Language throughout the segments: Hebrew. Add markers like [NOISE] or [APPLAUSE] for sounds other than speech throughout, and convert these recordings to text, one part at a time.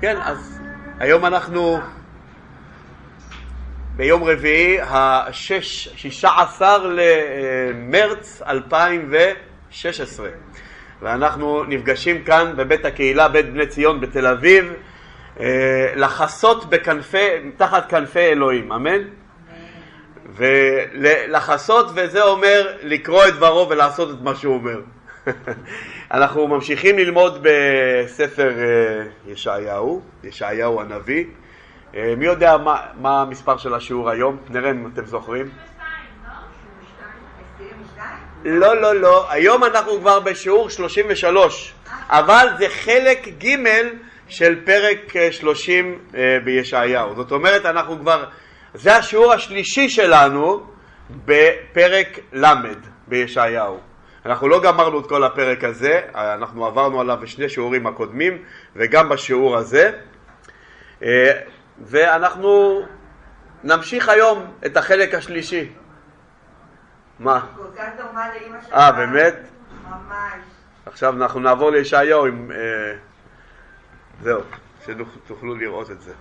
כן, אז היום אנחנו ביום רביעי, ה-16 למרץ 2016, ואנחנו נפגשים כאן בבית הקהילה, בית בני ציון בתל אביב, אה, לחסות בכנפי, תחת כנפי אלוהים, אמן? ולחסות, וזה אומר לקרוא את דברו ולעשות את מה שהוא אומר. [LAUGHS] אנחנו ממשיכים ללמוד בספר אה, ישעיהו, ישעיהו הנביא. אה, מי יודע מה, מה המספר של השיעור היום? נראה אם אתם זוכרים. לא, לא, לא. היום אנחנו כבר בשיעור 33, אבל זה חלק ג' של פרק 30 אה, בישעיהו. זאת אומרת, אנחנו כבר, זה השיעור השלישי שלנו בפרק ל' בישעיהו. אנחנו לא גמרנו את כל הפרק הזה, אנחנו עברנו עליו בשני שיעורים הקודמים וגם בשיעור הזה. אה, ואנחנו נמשיך היום את החלק השלישי. מה? כל כך דומה לאימא שלך. אה, באמת? ממש. עכשיו אנחנו נעבור לישעיהו עם... אה, זהו, שתוכלו לראות את זה.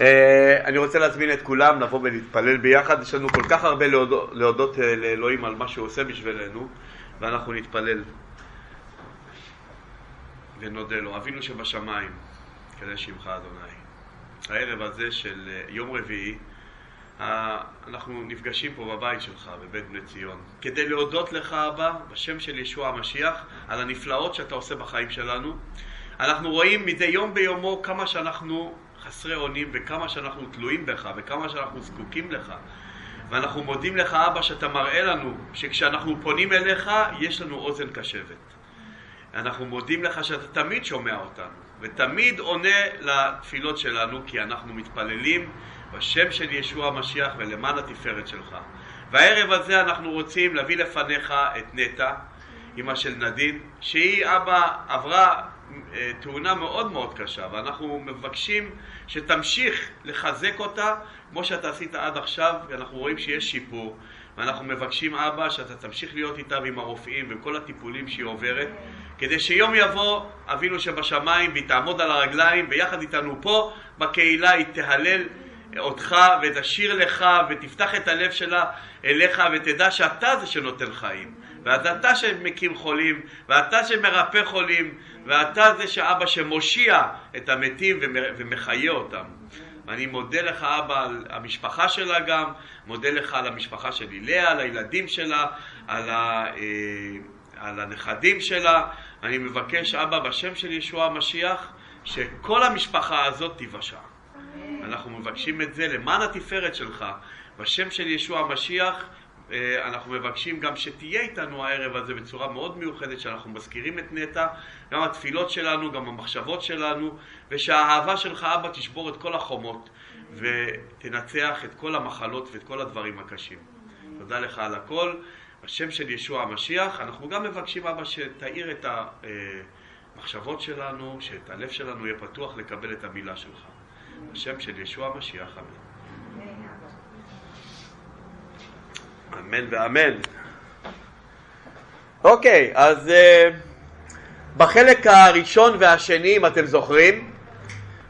אה, אני רוצה להזמין את כולם לבוא ולהתפלל ביחד. יש לנו כל כך הרבה להודות, להודות לאלוהים על מה שהוא עושה בשבילנו, ואנחנו נתפלל ונודה לו. אבינו שבשמיים, כדי שמך אדוני. הערב הזה של אה, יום רביעי, אה, אנחנו נפגשים פה בבית שלך, בבית בני ציון, כדי להודות לך, אבא, בשם של ישוע המשיח, על הנפלאות שאתה עושה בחיים שלנו. אנחנו רואים מדי יום ביומו כמה שאנחנו חסרי אונים וכמה שאנחנו תלויים בך וכמה שאנחנו זקוקים לך. ואנחנו מודים לך, אבא, שאתה מראה לנו שכשאנחנו פונים אליך, יש לנו אוזן קשבת. אנחנו מודים לך שאתה תמיד שומע אותנו, ותמיד עונה לתפילות שלנו, כי אנחנו מתפללים בשם של ישוע המשיח ולמען התפארת שלך. והערב הזה אנחנו רוצים להביא לפניך את נטע, אמא של נדין, שהיא, אבא, עברה תאונה מאוד מאוד קשה, ואנחנו מבקשים שתמשיך לחזק אותה כמו שאתה עשית עד עכשיו, ואנחנו רואים שיש שיפור. ואנחנו מבקשים, אבא, שאתה תמשיך להיות איתה ועם הרופאים ועם כל הטיפולים שהיא עוברת, כדי שיום יבוא אבינו שבשמיים והיא תעמוד על הרגליים ויחד איתנו פה בקהילה היא תהלל אותך ותשאיר לך ותפתח את הלב שלה אליך ותדע שאתה זה שנותן חיים ואתה שמקים חולים ואתה שמרפא חולים ואתה זה שאבא שמושיע את המתים ומחיה אותם ואני מודה לך אבא על המשפחה שלה גם, מודה לך על המשפחה שלי לאה, על הילדים שלה, על, ה, אה, על הנכדים שלה. אני מבקש אבא בשם של ישוע המשיח שכל המשפחה הזאת תיוושע. אנחנו מבקשים את זה למען התפארת שלך, בשם של ישוע המשיח אנחנו מבקשים גם שתהיה איתנו הערב הזה בצורה מאוד מיוחדת, שאנחנו מזכירים את נטע, גם התפילות שלנו, גם המחשבות שלנו, ושהאהבה שלך, אבא, תשבור את כל החומות ותנצח את כל המחלות ואת כל הדברים הקשים. תודה לך על הכל. בשם של ישוע המשיח, אנחנו גם מבקשים, אבא, שתאיר את המחשבות שלנו, שאת הלב שלנו יהיה פתוח לקבל את המילה שלך. בשם של ישוע המשיח, אמן. אמן ואמן. אוקיי, אז uh, בחלק הראשון והשני, אם אתם זוכרים,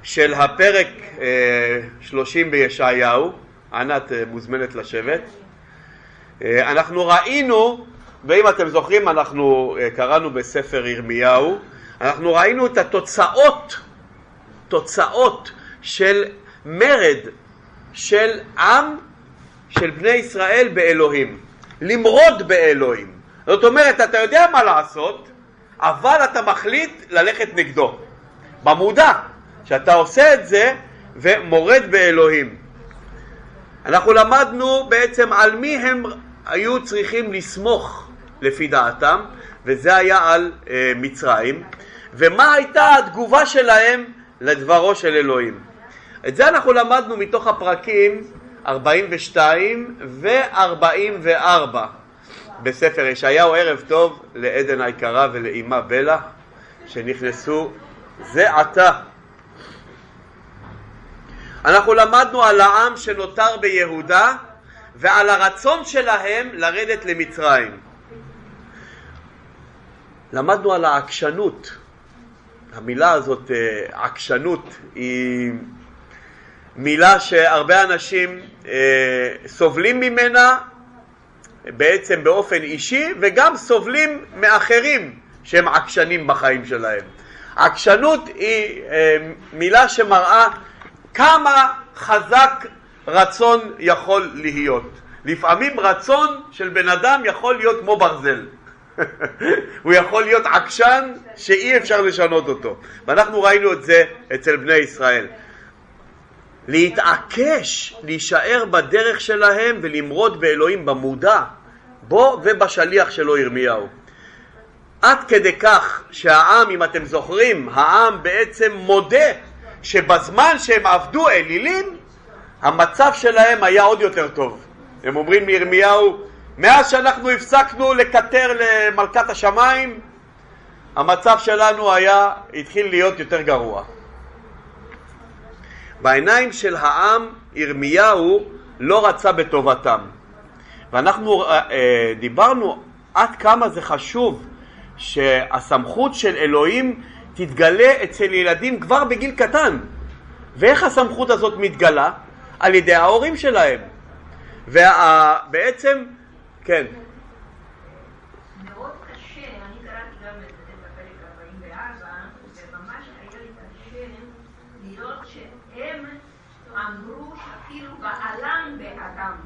של הפרק uh, אה, 30 בישעיהו, ענת uh, מוזמנת לשבת, uh, אנחנו ראינו, ואם אתם זוכרים, אנחנו uh, קראנו בספר ירמיהו, אנחנו ראינו את התוצאות, תוצאות של מרד של עם של בני ישראל באלוהים, למרוד באלוהים. זאת אומרת, אתה יודע מה לעשות, אבל אתה מחליט ללכת נגדו. במודע, שאתה עושה את זה ומורד באלוהים. אנחנו למדנו בעצם על מי הם היו צריכים לסמוך לפי דעתם, וזה היה על אה, מצרים, ומה הייתה התגובה שלהם לדברו של אלוהים. את זה אנחנו למדנו מתוך הפרקים 42 ו-44 בספר ישעיהו. ערב טוב לעדן היקרה ולאימה בלה שנכנסו זה עתה. אנחנו למדנו על העם שנותר ביהודה ועל הרצון שלהם לרדת למצרים. למדנו על העקשנות המילה הזאת, אה, עקשנות, היא מילה שהרבה אנשים אה, סובלים ממנה בעצם באופן אישי וגם סובלים מאחרים שהם עקשנים בחיים שלהם. עקשנות היא אה, מילה שמראה כמה חזק רצון יכול להיות. לפעמים רצון של בן אדם יכול להיות כמו ברזל. [LAUGHS] הוא יכול להיות עקשן שאי אפשר לשנות אותו. ואנחנו ראינו את זה אצל בני ישראל. להתעקש, להישאר בדרך שלהם ולמרוד באלוהים במודע, בו ובשליח שלו ירמיהו. עד כדי כך שהעם, אם אתם זוכרים, העם בעצם מודה שבזמן שהם עבדו אלילים, המצב שלהם היה עוד יותר טוב. הם אומרים לירמיהו, מאז שאנחנו הפסקנו לקטר למלכת השמיים, המצב שלנו היה, התחיל להיות יותר גרוע. בעיניים של העם, ירמיהו לא רצה בטובתם. ואנחנו אה, אה, דיברנו עד כמה זה חשוב שהסמכות של אלוהים תתגלה אצל ילדים כבר בגיל קטן. ואיך הסמכות הזאת מתגלה? על ידי ההורים שלהם. ובעצם, כן. מאוד קשה, אני קראתי גם את הפרק 44, וממש היה לי קשה לראות שהם אמרו שאפילו בעלם באדם.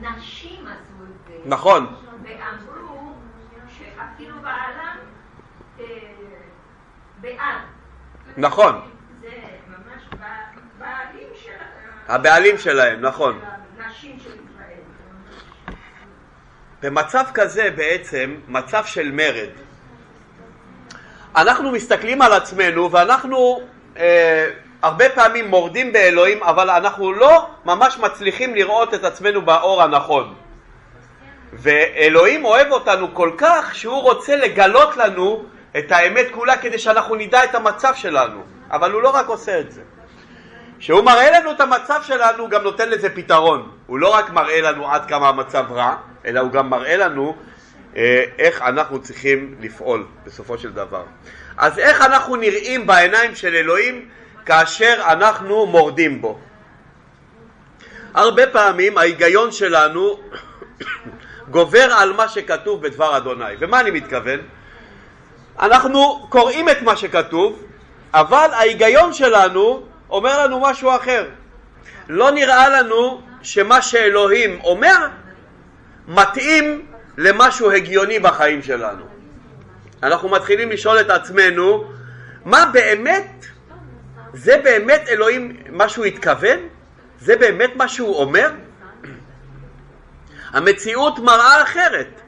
נשים עשו את זה. נכון. ואמרו שאפילו בעלם אה, בעד. נכון. זה ממש בעלים של... הבעלים שלהם, נכון. נשים של ישראל. במצב כזה בעצם, מצב של מרד, אנחנו מסתכלים על עצמנו ואנחנו אה, הרבה פעמים מורדים באלוהים, אבל אנחנו לא ממש מצליחים לראות את עצמנו באור הנכון. ואלוהים אוהב אותנו כל כך שהוא רוצה לגלות לנו את האמת כולה כדי שאנחנו נדע את המצב שלנו, אבל הוא לא רק עושה את זה. כשהוא מראה לנו את המצב שלנו, הוא גם נותן לזה פתרון. הוא לא רק מראה לנו עד כמה המצב רע, אלא הוא גם מראה לנו אה, איך אנחנו צריכים לפעול בסופו של דבר. אז איך אנחנו נראים בעיניים של אלוהים כאשר אנחנו מורדים בו? הרבה פעמים ההיגיון שלנו גובר על מה שכתוב בדבר אדוני. ומה אני מתכוון? אנחנו קוראים את מה שכתוב, אבל ההיגיון שלנו אומר לנו משהו אחר. לא נראה לנו שמה שאלוהים אומר מתאים למשהו הגיוני בחיים שלנו. אנחנו מתחילים לשאול את עצמנו, מה באמת, זה באמת אלוהים, מה שהוא התכוון? זה באמת מה שהוא אומר? המציאות מראה אחרת.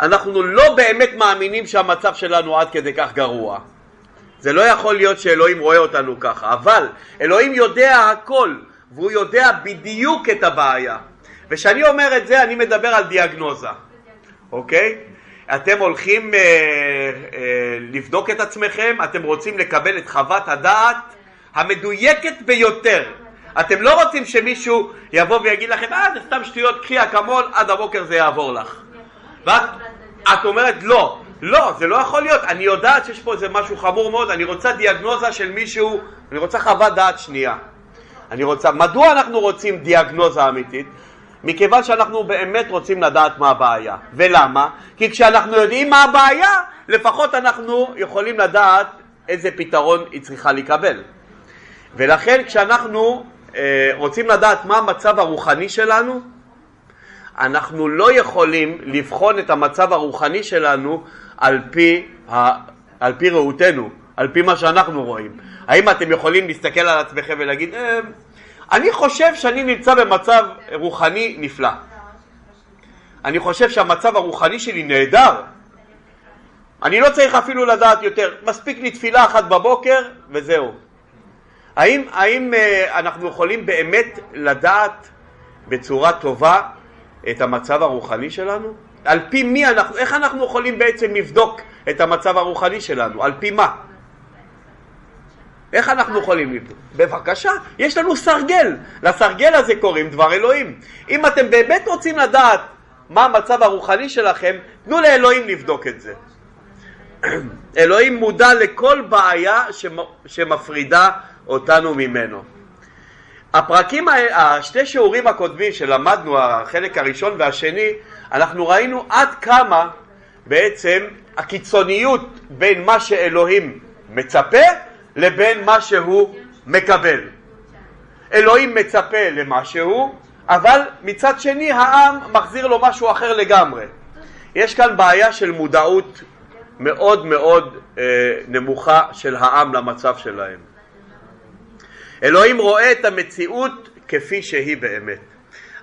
אנחנו לא באמת מאמינים שהמצב שלנו עד כדי כך גרוע. זה לא יכול להיות שאלוהים רואה אותנו ככה, אבל אלוהים יודע הכל, והוא יודע בדיוק את הבעיה. וכשאני אומר את זה, אני מדבר על דיאגנוזה, אוקיי? אתם הולכים אה, אה, לבדוק את עצמכם, אתם רוצים לקבל את חוות הדעת המדויקת ביותר. אתם לא רוצים שמישהו יבוא ויגיד לכם, אה, זה סתם שטויות, קחי אקמול, עד הבוקר זה יעבור לך. ואת את אומרת, לא, לא, זה לא יכול להיות, אני יודעת שיש פה איזה משהו חמור מאוד, אני רוצה דיאגנוזה של מישהו, אני רוצה חוות דעת שנייה. אני רוצה, מדוע אנחנו רוצים דיאגנוזה אמיתית? מכיוון שאנחנו באמת רוצים לדעת מה הבעיה. ולמה? כי כשאנחנו יודעים מה הבעיה, לפחות אנחנו יכולים לדעת איזה פתרון היא צריכה לקבל. ולכן כשאנחנו אה, רוצים לדעת מה המצב הרוחני שלנו, אנחנו לא יכולים לבחון את המצב הרוחני שלנו על פי, ה... על פי ראותנו, על פי מה שאנחנו רואים. האם אתם יכולים להסתכל על עצמכם ולהגיד, אה, אני חושב שאני נמצא במצב רוחני נפלא. אני חושב שהמצב הרוחני שלי נהדר. אני לא צריך אפילו לדעת יותר, מספיק לי תפילה אחת בבוקר וזהו. האם, האם אה, אנחנו יכולים באמת לדעת בצורה טובה את המצב הרוחני שלנו? על פי מי אנחנו, איך אנחנו יכולים בעצם לבדוק את המצב הרוחני שלנו? על פי מה? איך אנחנו יכולים לבדוק? בבקשה, יש לנו סרגל. לסרגל הזה קוראים דבר אלוהים. אם אתם באמת רוצים לדעת מה המצב הרוחני שלכם, תנו לאלוהים לבדוק את זה. [CLEARS THROAT] אלוהים מודע לכל בעיה שמפרידה אותנו ממנו. הפרקים, השתי שיעורים הקודמים שלמדנו, החלק הראשון והשני, אנחנו ראינו עד כמה בעצם הקיצוניות בין מה שאלוהים מצפה לבין מה שהוא מקבל. אלוהים מצפה למשהו, אבל מצד שני העם מחזיר לו משהו אחר לגמרי. יש כאן בעיה של מודעות מאוד מאוד אה, נמוכה של העם למצב שלהם. אלוהים רואה את המציאות כפי שהיא באמת.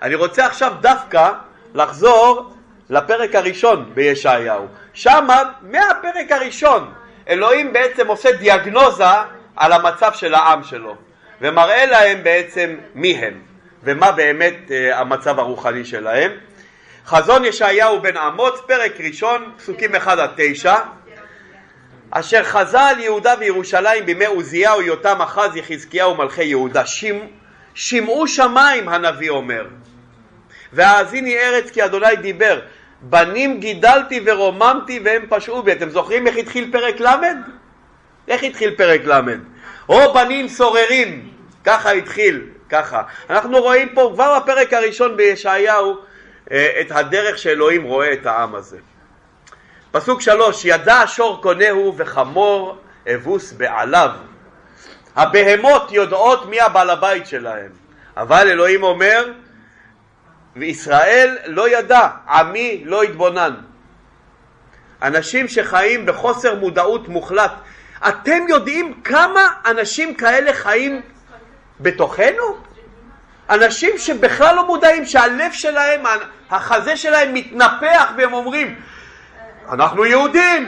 אני רוצה עכשיו דווקא לחזור לפרק הראשון בישעיהו. שמה, מהפרק הראשון, אלוהים בעצם עושה דיאגנוזה על המצב של העם שלו, ומראה להם בעצם מי הם, ומה באמת uh, המצב הרוחני שלהם. חזון ישעיהו בן אמוץ, פרק ראשון, פסוקים 1 עד 9 אשר חזה על יהודה וירושלים בימי עוזיהו, יותם, אחז, יחזקיהו מלכי יהודה. שמ... שמעו שמיים הנביא אומר והאזיני ארץ כי אדוני דיבר בנים גידלתי ורוממתי והם פשעו בי. אתם זוכרים איך התחיל פרק ל'? איך התחיל פרק ל'? או בנים סוררים, ככה התחיל, ככה. אנחנו רואים פה כבר בפרק הראשון בישעיהו אה, את הדרך שאלוהים רואה את העם הזה. פסוק שלוש, ידע שור קונהו וחמור אבוס בעליו. הבהמות יודעות מי הבעל הבית שלהם, אבל אלוהים אומר, וישראל לא ידע, עמי לא התבונן. אנשים שחיים בחוסר מודעות מוחלט. אתם יודעים כמה אנשים כאלה חיים בתוכנו? אנשים שבכלל לא מודעים שהלב שלהם, החזה שלהם מתנפח והם אומרים אנחנו יהודים,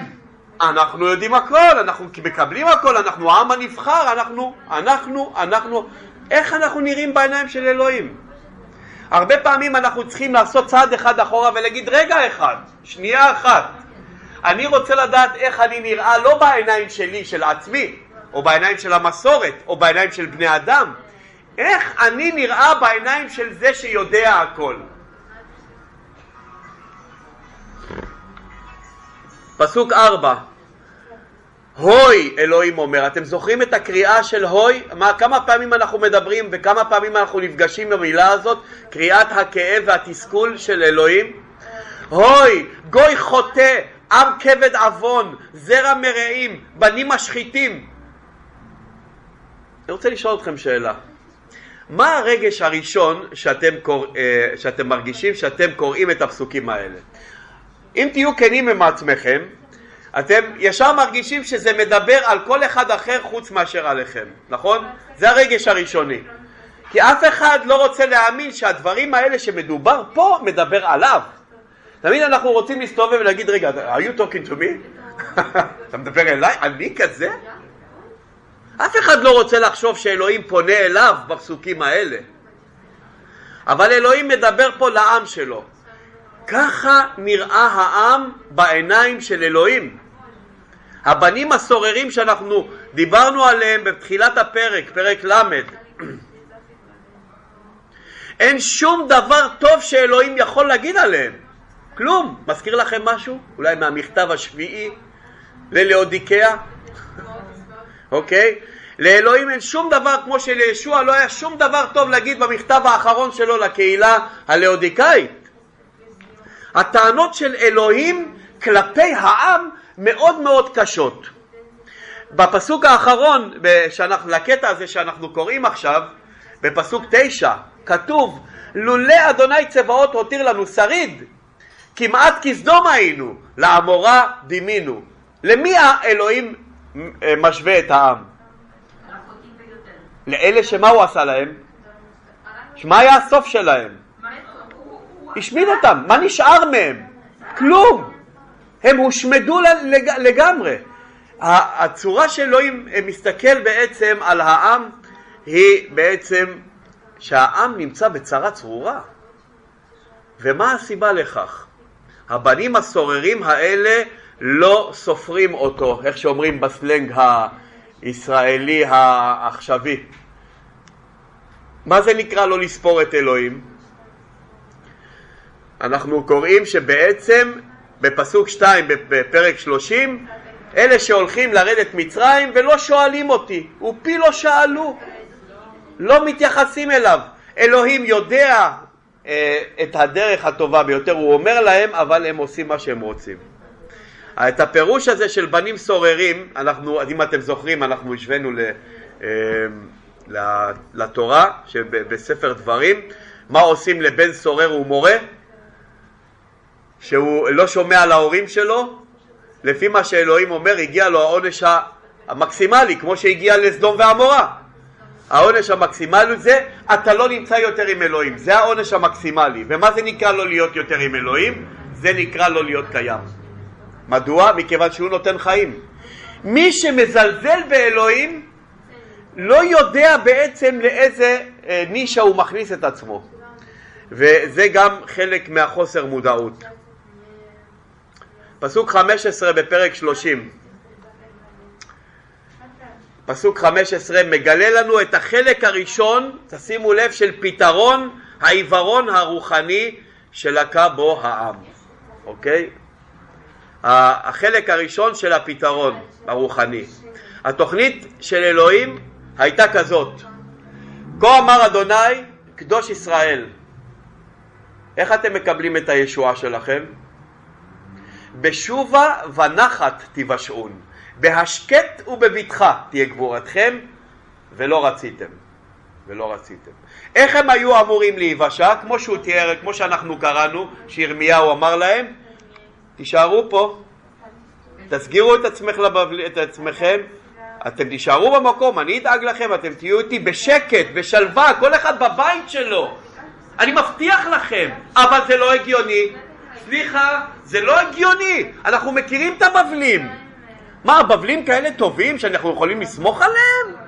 אנחנו יודעים הכל, אנחנו מקבלים הכל, אנחנו העם הנבחר, אנחנו, אנחנו, אנחנו, איך אנחנו נראים בעיניים של אלוהים? הרבה פעמים אנחנו צריכים לעשות צעד אחד אחורה ולהגיד רגע אחד, שנייה אחת, אני רוצה לדעת איך אני נראה לא בעיניים שלי, של עצמי, או בעיניים של המסורת, או בעיניים של בני אדם, איך אני נראה בעיניים של זה שיודע הכל. פסוק ארבע הוי אלוהים אומר, אתם זוכרים את הקריאה של הוי? מה, כמה פעמים אנחנו מדברים וכמה פעמים אנחנו נפגשים במילה הזאת? קריאת הכאב והתסכול של אלוהים? הוי גוי חוטא, עם כבד עוון, זרע מרעים, בנים משחיתים. אני רוצה לשאול אתכם שאלה. מה הרגש הראשון שאתם, קור... אה, שאתם מרגישים שאתם קוראים את הפסוקים האלה? אם תהיו כנים עם עצמכם, אתם ישר מרגישים שזה מדבר על כל אחד אחר חוץ מאשר עליכם, נכון? זה הרגש הראשוני. כי אף אחד לא רוצה להאמין שהדברים האלה שמדובר פה מדבר עליו. תמיד אנחנו רוצים להסתובב ולהגיד, רגע, are you talking to me? [LAUGHS] אתה מדבר אליי? אני כזה? אף אחד לא רוצה לחשוב שאלוהים פונה אליו בפסוקים האלה. אבל אלוהים מדבר פה לעם שלו. ככה נראה העם בעיניים של אלוהים. הבנים הסוררים שאנחנו דיברנו עליהם בתחילת הפרק, פרק ל', [CLEARS THROAT] אין שום דבר טוב שאלוהים יכול להגיד עליהם. כלום. מזכיר לכם משהו? אולי מהמכתב השביעי ללאודיקאה? [LAUGHS] אוקיי? לאלוהים אין שום דבר כמו שלישוע לא היה שום דבר טוב להגיד במכתב האחרון שלו לקהילה הלאודיקאית. הטענות של אלוהים כלפי העם מאוד מאוד קשות. בפסוק האחרון, שאנחנו, לקטע הזה שאנחנו קוראים עכשיו, בפסוק תשע, כתוב לולא אדוני צבאות הותיר לנו שריד, כמעט כסדום היינו, לעמורה דימינו. למי האלוהים משווה את העם? לאלה שמה הוא עשה להם? מה היה הסוף שלהם? השמיד אותם, מה נשאר מהם? כלום. הם הושמדו לגמרי. הצורה שאלוהים מסתכל בעצם על העם היא בעצם שהעם נמצא בצרה צרורה. ומה הסיבה לכך? הבנים הסוררים האלה לא סופרים אותו, איך שאומרים בסלנג הישראלי העכשווי. מה זה נקרא לא לספור את אלוהים? אנחנו קוראים שבעצם בפסוק 2 בפרק 30 אלה שהולכים לרדת מצרים ולא שואלים אותי, ופי לא שאלו, לא מתייחסים אליו. אלוהים יודע אה, את הדרך הטובה ביותר, הוא אומר להם, אבל הם עושים מה שהם רוצים. את הפירוש הזה של בנים סוררים, אנחנו, אם אתם זוכרים, אנחנו השווינו ל, אה, לתורה בספר דברים, מה עושים לבן סורר ומורה? שהוא לא שומע להורים שלו, לפי מה שאלוהים אומר, הגיע לו העונש המקסימלי, כמו שהגיע לסדום ועמורה. העונש המקסימלי זה, אתה לא נמצא יותר עם אלוהים, זה העונש המקסימלי. ומה זה נקרא לא להיות יותר עם אלוהים? זה נקרא לא להיות קיים. מדוע? מכיוון שהוא נותן חיים. מי שמזלזל באלוהים לא יודע בעצם לאיזה אה, נישה הוא מכניס את עצמו. וזה גם חלק מהחוסר מודעות. פסוק 15 בפרק 30. פסוק 15 מגלה לנו את החלק הראשון, תשימו לב, של פתרון העיוורון הרוחני שלקה בו העם, אוקיי? החלק הראשון של הפתרון הרוחני. התוכנית של אלוהים הייתה כזאת: כה אמר אדוני קדוש ישראל. איך אתם מקבלים את הישועה שלכם? בשובה ונחת תיוושעון, בהשקט ובבטחה תהיה גבורתכם, ולא רציתם. ולא רציתם. איך הם היו אמורים להיוושע? כמו שהוא תיאר, כמו שאנחנו קראנו, שירמיהו אמר להם, תישארו פה, תסגירו את, עצמך לבבל... את עצמכם, אתם תישארו במקום, אני אדאג לכם, אתם תהיו איתי בשקט, בשלווה, כל אחד בבית שלו. אני מבטיח לכם, אבל זה לא הגיוני. סליחה, זה לא הגיוני, אנחנו מכירים את הבבלים. מה, הבבלים כאלה טובים שאנחנו יכולים לסמוך עליהם?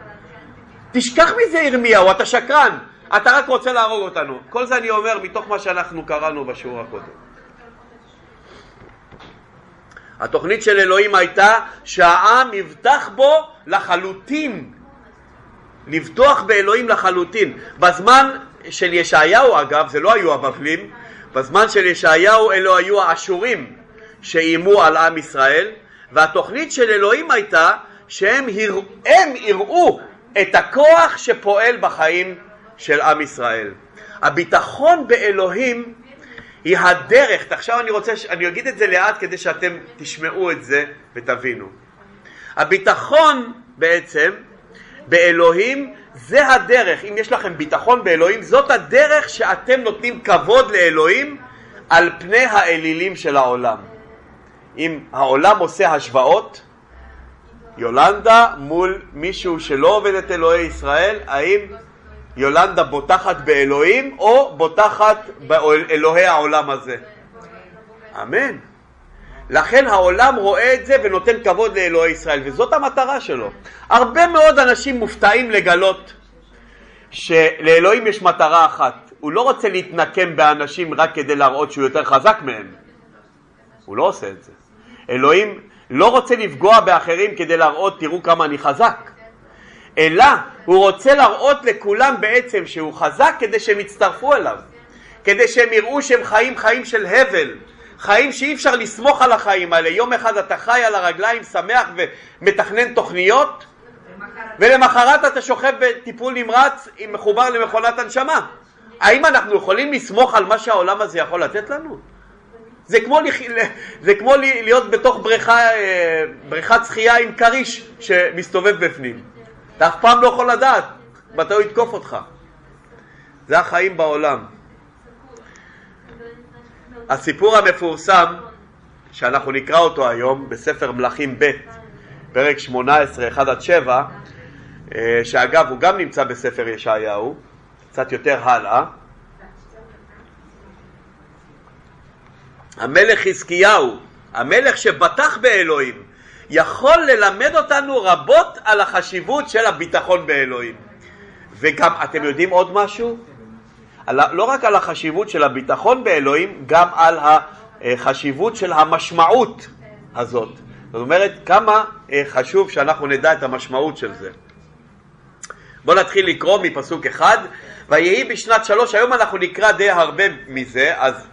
תשכח מזה ירמיהו, אתה שקרן, אתה רק רוצה להרוג אותנו. כל זה אני אומר מתוך מה שאנחנו קראנו בשיעור הקודם. התוכנית של אלוהים הייתה שהעם יבטח בו לחלוטין, לבטוח באלוהים לחלוטין. בזמן של ישעיהו אגב, זה לא היו הבבלים, בזמן של ישעיהו אלו היו האשורים שאיימו על עם ישראל, והתוכנית של אלוהים הייתה שהם יראו את הכוח שפועל בחיים של עם ישראל. הביטחון באלוהים היא הדרך, עכשיו אני רוצה, אני אגיד את זה לאט כדי שאתם תשמעו את זה ותבינו. הביטחון בעצם באלוהים זה הדרך, אם יש לכם ביטחון באלוהים, זאת הדרך שאתם נותנים כבוד לאלוהים על פני האלילים של העולם. אם העולם עושה השוואות, יולנדה מול מישהו שלא עובד את אלוהי ישראל, האם יולנדה בוטחת באלוהים או בוטחת באלוהי העולם הזה? אמן. לכן העולם רואה את זה ונותן כבוד לאלוהי ישראל, וזאת המטרה שלו. הרבה מאוד אנשים מופתעים לגלות שלאלוהים יש מטרה אחת, הוא לא רוצה להתנקם באנשים רק כדי להראות שהוא יותר חזק מהם. הוא לא עושה את זה. אלוהים לא רוצה לפגוע באחרים כדי להראות תראו כמה אני חזק, אלא הוא רוצה להראות לכולם בעצם שהוא חזק כדי שהם יצטרפו אליו, כדי שהם יראו שהם חיים חיים של הבל, חיים שאי אפשר לסמוך על החיים האלה. יום אחד אתה חי על הרגליים, שמח ומתכנן תוכניות, ולמחרת אתה שוכב בטיפול נמרץ עם מחובר למכונת הנשמה. האם אנחנו יכולים לסמוך על מה שהעולם הזה יכול לתת לנו? זה כמו, זה כמו להיות בתוך בריכה, אה, בריכת שחייה עם כריש שמסתובב בפנים. אתה אף פעם לא יכול לדעת מתי הוא יתקוף אותך. זה החיים בעולם. הסיפור המפורסם, שאנחנו נקרא אותו היום בספר מלכים ב', פרק 18, 1 עד 7, אה, שאגב הוא גם נמצא בספר ישעיהו, קצת יותר הלאה. המלך חזקיהו, המלך שבטח באלוהים, יכול ללמד אותנו רבות על החשיבות של הביטחון באלוהים. וגם, אתם יודעים עוד משהו? לא רק על החשיבות של הביטחון באלוהים, גם על החשיבות של המשמעות הזאת. זאת אומרת, כמה אה, חשוב שאנחנו נדע את המשמעות של זה. בואו נתחיל לקרוא מפסוק אחד, ויהי בשנת שלוש, היום אנחנו נקרא די הרבה מזה, אז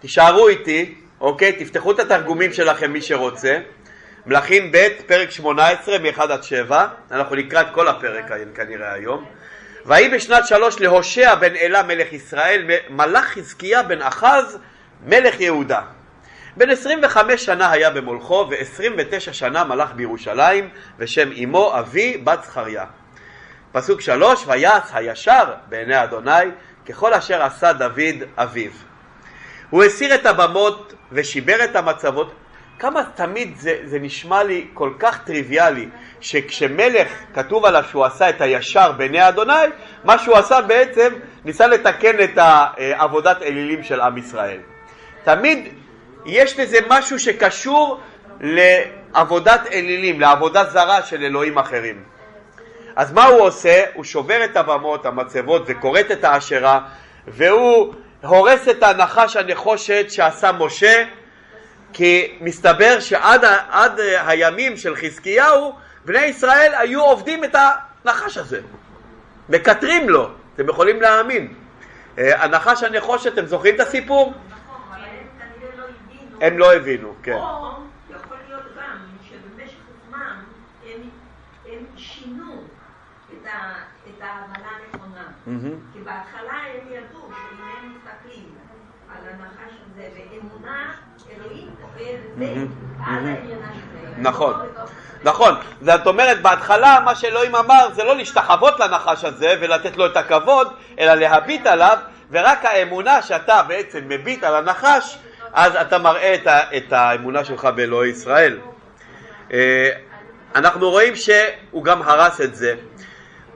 תישארו איתי, אוקיי? תפתחו את התרגומים שלכם מי שרוצה. מלכים ב', פרק 18, מ-1 עד 7, אנחנו נקרא את כל הפרק כנראה היום. ויהי בשנת שלוש להושע בן אלה מלך ישראל, מלך חזקיה בן אחז מלך יהודה. בן 25 שנה היה במולכו ו-29 שנה מלך בירושלים ושם אמו אבי בת זכריה. פסוק שלוש ויעש הישר בעיני אדוני ככל אשר עשה דוד אביו. הוא הסיר את הבמות ושיבר את המצבות. כמה תמיד זה, זה נשמע לי כל כך טריוויאלי שכשמלך כתוב עליו שהוא עשה את הישר בעיני אדוני, מה שהוא עשה בעצם ניסה לתקן את עבודת אלילים של עם ישראל. תמיד יש לזה משהו שקשור לעבודת אלילים, לעבודה זרה של אלוהים אחרים. אז מה הוא עושה? הוא שובר את הבמות, המצבות, וכורת את האשרה, והוא הורס את הנחש הנחושת שעשה משה, כי מסתבר שעד עד הימים של חזקיהו, בני ישראל היו עובדים את הנחש הזה, מקטרים לו, אתם יכולים להאמין. אה, הנחש הנחושת, אתם זוכרים את הסיפור? הם לא הבינו, כן. הם שינו את ההבנה הנכונה. כי בהתחלה הם ידעו שאם הם מסתכלים על הנחש הזה באמונה נכון. נכון, זאת אומרת בהתחלה מה שאלוהים אמר זה לא להשתחוות לנחש הזה ולתת לו את הכבוד אלא להביט עליו ורק האמונה שאתה בעצם מביט על הנחש אז אתה מראה את, ה, את האמונה שלך באלוהי ישראל. אה, אנחנו רואים שהוא גם הרס את זה.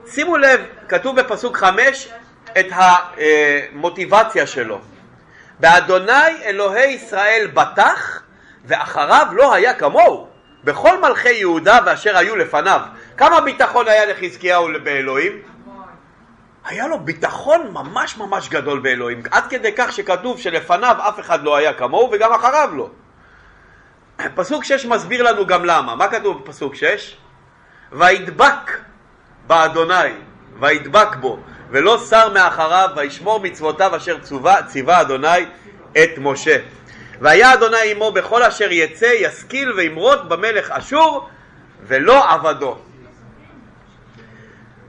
שימו לב, כתוב בפסוק חמש את המוטיבציה שלו. באדוני אלוהי ישראל בטח ואחריו לא היה כמוהו. בכל מלכי יהודה ואשר היו לפניו. כמה ביטחון היה לחזקיהו באלוהים? היה לו ביטחון ממש ממש גדול באלוהים, עד כדי כך שכתוב שלפניו אף אחד לא היה כמוהו וגם אחריו לא. פסוק 6 מסביר לנו גם למה. מה כתוב בפסוק 6? וידבק באדוני, וידבק בו, ולא שר מאחריו, וישמור מצוותיו אשר צווה, ציווה אדוני את משה. והיה אדוני עמו בכל אשר יצא, ישכיל וימרוד במלך אשור, ולא עבדו.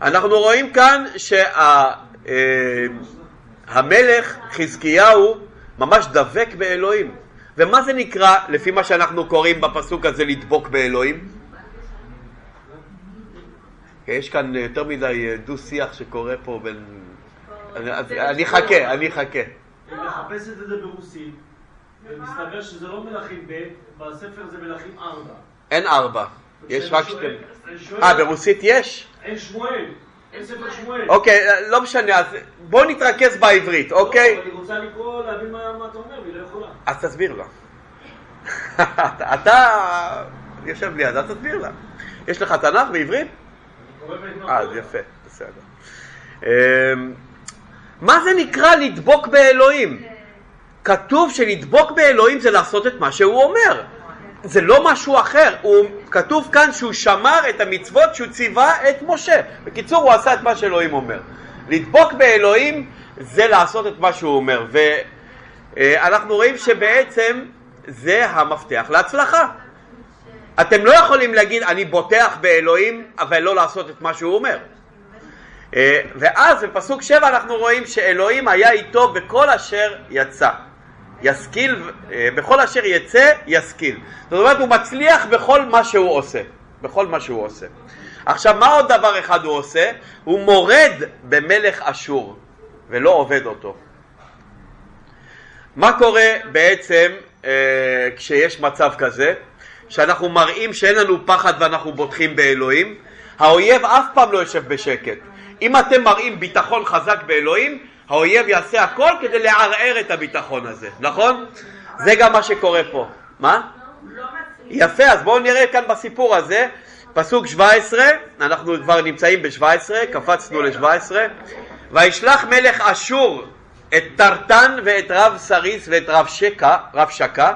אנחנו רואים כאן שהמלך שה, חזקיהו ממש דבק באלוהים. ומה זה נקרא, לפי מה שאנחנו קוראים בפסוק הזה, לדבוק באלוהים? יש כאן יותר מדי דו-שיח שקורה פה בין... אני אחכה, אני אחכה. אני מחפשת את זה ברוסית, ומסתבר שזה לא מלכים ב', בספר זה מלכים ארבע. אין ארבע. יש רק שתי... אה, ברוסית יש? אין שמואל. אין ספר שמואל. אוקיי, לא משנה, אז בוא נתרכז בעברית, אוקיי? לא, אני רוצה לקרוא, להבין מה אתה אומר, והיא לא יכולה. אז תסביר לה. [LAUGHS] אתה יושב ליד, אז תסביר לה. יש לך תנ"ך בעברית? אה, אז יפה, בסדר. אמ, מה זה נקרא לדבוק באלוהים? כתוב שלדבוק באלוהים זה לעשות את מה שהוא אומר. זה לא משהו אחר, הוא, כתוב כאן שהוא שמר את המצוות שהוא ציווה את משה. בקיצור, הוא עשה את מה שאלוהים אומר. לדבוק באלוהים זה לעשות את מה שהוא אומר, ואנחנו רואים שבעצם זה המפתח להצלחה. אתם לא יכולים להגיד אני בוטח באלוהים אבל לא לעשות את מה שהוא אומר. ואז בפסוק שבע אנחנו רואים שאלוהים היה איתו בכל אשר יצא. ישכיל, אה, בכל אשר יצא, ישכיל. זאת אומרת, הוא מצליח בכל מה שהוא עושה. בכל מה שהוא עושה. עכשיו, מה עוד דבר אחד הוא עושה? הוא מורד במלך אשור, ולא עובד אותו. מה קורה בעצם אה, כשיש מצב כזה? שאנחנו מראים שאין לנו פחד ואנחנו בוטחים באלוהים? האויב אף פעם לא יושב בשקט. אם אתם מראים ביטחון חזק באלוהים, האויב יעשה הכל כדי לערער את הביטחון הזה, נכון? זה גם מה שקורה פה. מה? יפה, אז בואו נראה כאן בסיפור הזה, פסוק 17, אנחנו כבר נמצאים ב-17, קפצנו ל-17, וישלח מלך אשור את טרטן ואת רב סריס ואת רב שקה, רב שקה,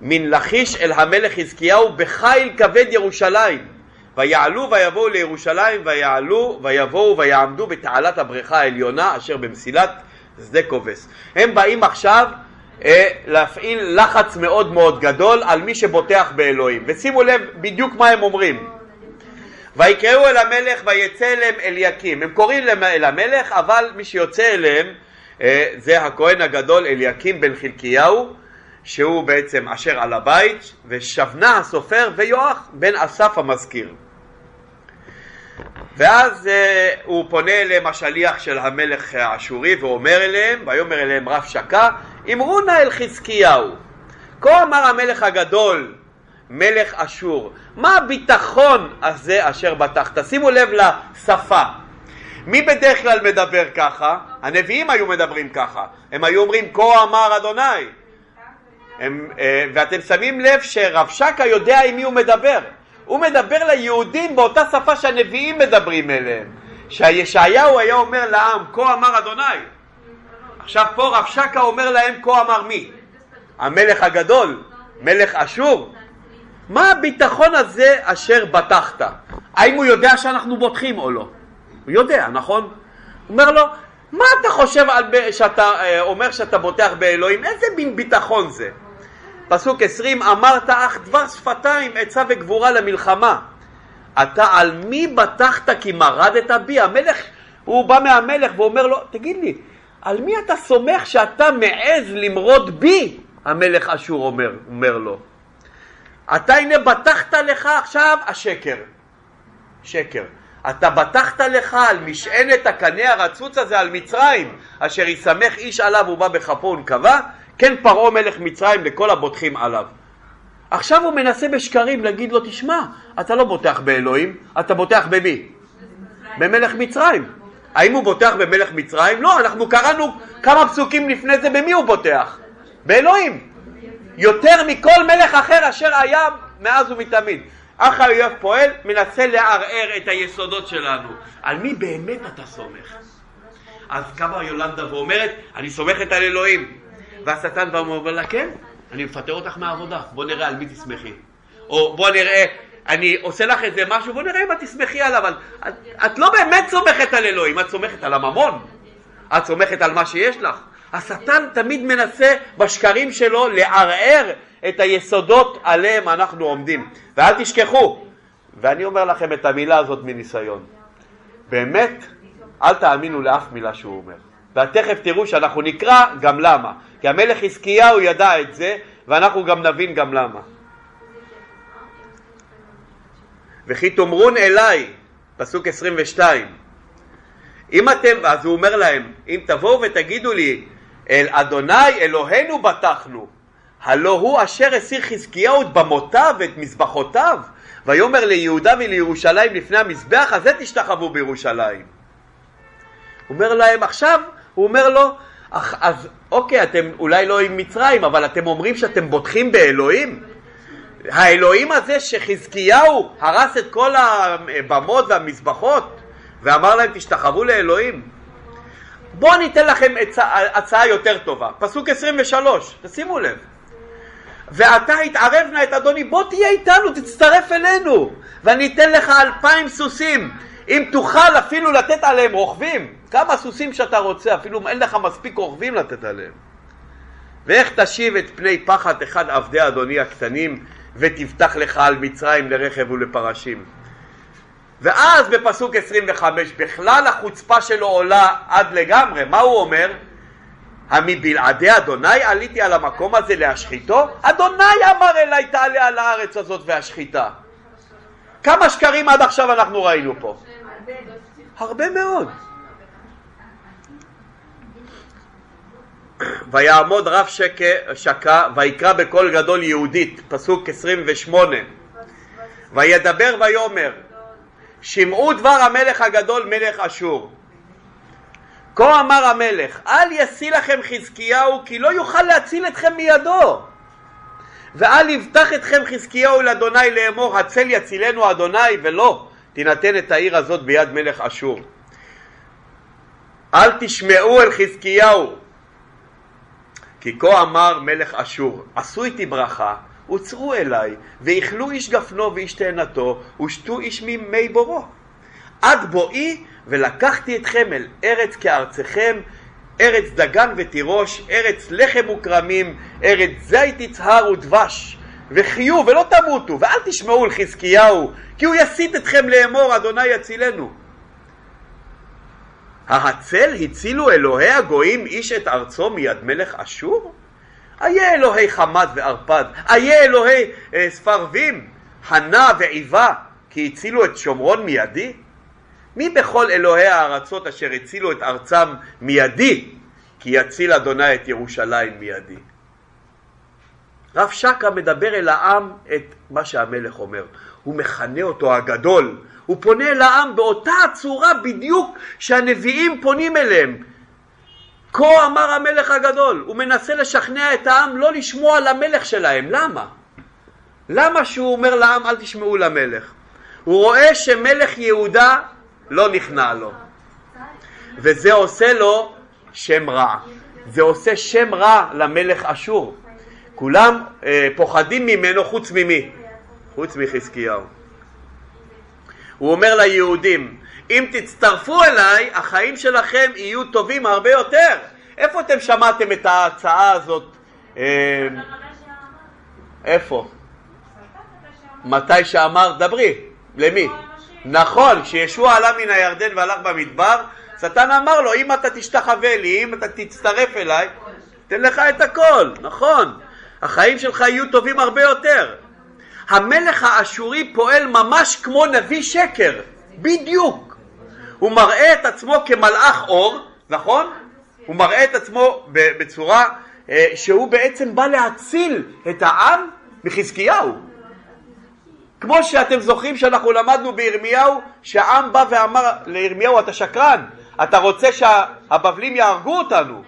מן לכיש אל המלך חזקיהו בחיל כבד ירושלים. ויעלו ויבואו לירושלים ויעלו ויבואו ויעמדו בתעלת הבריכה העליונה אשר במסילת שדה כובס. הם באים עכשיו אה, להפעיל לחץ מאוד מאוד גדול על מי שבוטח באלוהים. ושימו לב בדיוק מה הם אומרים. ויקראו אל המלך ויצא אליהם אליקים. הם קוראים אל המלך, אבל מי שיוצא אליהם אה, זה הכהן הגדול אליקים בן חלקיהו, שהוא בעצם אשר על הבית, ושבנה הסופר ויואח בן אסף המזכיר. ואז uh, הוא פונה אליהם השליח של המלך האשורי ואומר אליהם, ויאמר אליהם רב שקה, אמרו נא אל חזקיהו, כה אמר המלך הגדול, מלך אשור, מה הביטחון הזה אשר בטחת? שימו לב לשפה. מי בדרך כלל מדבר ככה? הנביאים היו מדברים ככה. הם היו אומרים כה אמר אדוני. הם, אה, ואתם שמים לב שרב שקה יודע עם מי הוא מדבר. הוא מדבר ליהודים באותה שפה שהנביאים מדברים אליהם. שישעיהו היה אומר לעם כה אמר אדוני. עכשיו פה רב שקה אומר להם כה אמר מי? המלך הגדול, מלך אשור. מה הביטחון הזה אשר בטחת? האם הוא יודע שאנחנו בוטחים או לא? הוא יודע, נכון? הוא אומר לו, מה אתה חושב על שאתה אה, אומר שאתה בוטח באלוהים? איזה מין ביטחון זה? פסוק עשרים, אמרת אך דבר שפתיים, עצה וגבורה למלחמה. אתה על מי בטחת כי מרדת בי? המלך, הוא בא מהמלך ואומר לו, תגיד לי, על מי אתה סומך שאתה מעז למרוד בי? המלך אשור אומר, אומר לו. אתה הנה בטחת לך עכשיו השקר. שקר. אתה בטחת לך על משענת הקנה הרצוץ הזה על מצרים, אשר יסמך איש עליו ובא בכפו ונקבה, כן פרעה מלך מצרים לכל הבוטחים עליו. עכשיו הוא מנסה בשקרים להגיד לו, תשמע, אתה לא בוטח באלוהים, אתה בוטח במי? במלך מצרים. האם הוא בוטח במלך מצרים? לא, אנחנו קראנו כמה פסוקים לפני זה במי הוא בוטח? באלוהים. יותר מכל מלך אחר אשר היה מאז ומתמיד. אח האויב פועל, מנסה לערער את היסודות שלנו. על מי באמת אתה סומך? אז קמה יולנדה ואומרת, אני סומכת על אלוהים. והשטן בא ואומר לה, כן, אני מפטר אותך מהעבודה, בוא נראה על מי תסמכי. או בוא נראה, אני עושה לך איזה משהו, בוא נראה אם את תסמכי עליו. את, את לא באמת סומכת על אלוהים, את סומכת על הממון. את סומכת על מה שיש לך. השטן תמיד מנסה בשקרים שלו לערער את היסודות עליהם אנחנו עומדים. ואל תשכחו, ואני אומר לכם את המילה הזאת מניסיון, באמת, אל תאמינו לאף מילה שהוא אומר. ותכף תראו שאנחנו נקרא גם למה. כי המלך חזקיהו ידע את זה, ואנחנו גם נבין גם למה. וכי תאמרון אליי, פסוק 22, אם אתם, אז הוא אומר להם, אם תבואו ותגידו לי, אל אדוני אלוהינו בטחנו, הלא הוא אשר הסיר חזקיהו את במותיו ואת מזבחותיו, ויאמר ליהודה ולירושלים לפני המזבח, הזה תשתחוו בירושלים. הוא אומר להם עכשיו, הוא אומר לו, אך, אז אוקיי, אתם אולי לא עם מצרים, אבל אתם אומרים שאתם בוטחים באלוהים? האלוהים הזה שחזקיהו הרס את כל הבמות והמזבחות ואמר להם תשתחוו לאלוהים. בואו אני אתן לכם הצעה, יותר טובה. פסוק 23, תשימו לב. ואתה התערב נא את אדוני, בוא תהיה איתנו, תצטרף אלינו, ואני אתן לך אלפיים סוסים, אם תוכל אפילו לתת עליהם רוכבים, כמה סוסים שאתה רוצה, אפילו אין לך מספיק רוכבים לתת עליהם. ואיך תשיב את פני פחד אחד עבדי אדוני הקטנים, ותפתח לך על מצרים לרכב ולפרשים. ואז בפסוק 25 בכלל החוצפה שלו עולה עד לגמרי, מה הוא אומר? המבלעדי אדוני עליתי על המקום הזה להשחיתו? אדוני אמר אליי תעלה על הארץ הזאת והשחיתה. כמה שקרים עד עכשיו אנחנו ראינו פה? הרבה מאוד. ויעמוד רב שקה, שקה ויקרא בקול גדול יהודית, פסוק 28 וידבר ויאמר שמעו דבר המלך הגדול מלך אשור. כה אמר המלך אל ישיא לכם חזקיהו כי לא יוכל להציל אתכם מידו. ואל יבטח אתכם חזקיהו אל אדוני לאמור הצל יצילנו אדוני ולא תינתן את העיר הזאת ביד מלך אשור. אל תשמעו אל חזקיהו כי כה אמר מלך אשור, עשו איתי ברכה, וצרו אליי, ואיכלו איש גפנו ואיש תאנתו, ושתו איש ממי בורו. עד בואי, ולקחתי אתכם אל ארץ כארצכם, ארץ דגן ותירוש, ארץ לחם וכרמים, ארץ זית יצהר ודבש, וחיו ולא תמותו, ואל תשמעו לחזקיהו, כי הוא יסית אתכם לאמור, אדוני יצילנו. ההצל הצילו אלוהי הגויים איש את ארצו מיד מלך אשור? איה אלוהי חמד וערפד, איה אלוהי אה, ספרבים, חנה ועיבה, כי הצילו את שומרון מידי? מי בכל אלוהי הארצות אשר הצילו את ארצם מידי, כי יציל אדוני את ירושלים מידי. רב שקה מדבר אל העם את מה שהמלך אומר. הוא מכנה אותו הגדול. הוא פונה אל העם באותה הצורה בדיוק שהנביאים פונים אליהם. כה אמר המלך הגדול. הוא מנסה לשכנע את העם לא לשמוע למלך שלהם. למה? למה שהוא אומר לעם אל תשמעו למלך? הוא רואה שמלך יהודה לא נכנע לו. וזה עושה לו שם רע. זה עושה שם רע למלך אשור. כולם אה, פוחדים ממנו חוץ ממי? חוץ מחזקיהו. הוא אומר ליהודים, אם תצטרפו אליי, החיים שלכם יהיו טובים הרבה יותר. איפה אתם שמעתם את ההצעה הזאת? אה, איפה? מתי שאמר, דברי, למי? נכון, כשישוע עלה מן הירדן והלך במדבר, שטן אמר לו, אם אתה תשתחווה לי, אם אתה תצטרף אליי, תן לך את הכל, נכון. החיים שלך יהיו טובים הרבה יותר. המלך האשורי פועל ממש כמו נביא שקר, בדיוק. הוא מראה את עצמו כמלאך אור, נכון? הוא מראה את עצמו בצורה אה, שהוא בעצם בא להציל את העם מחזקיהו. כמו שאתם זוכרים שאנחנו למדנו בירמיהו, שהעם בא ואמר לירמיהו אתה שקרן, אתה רוצה שהבבלים יהרגו אותנו.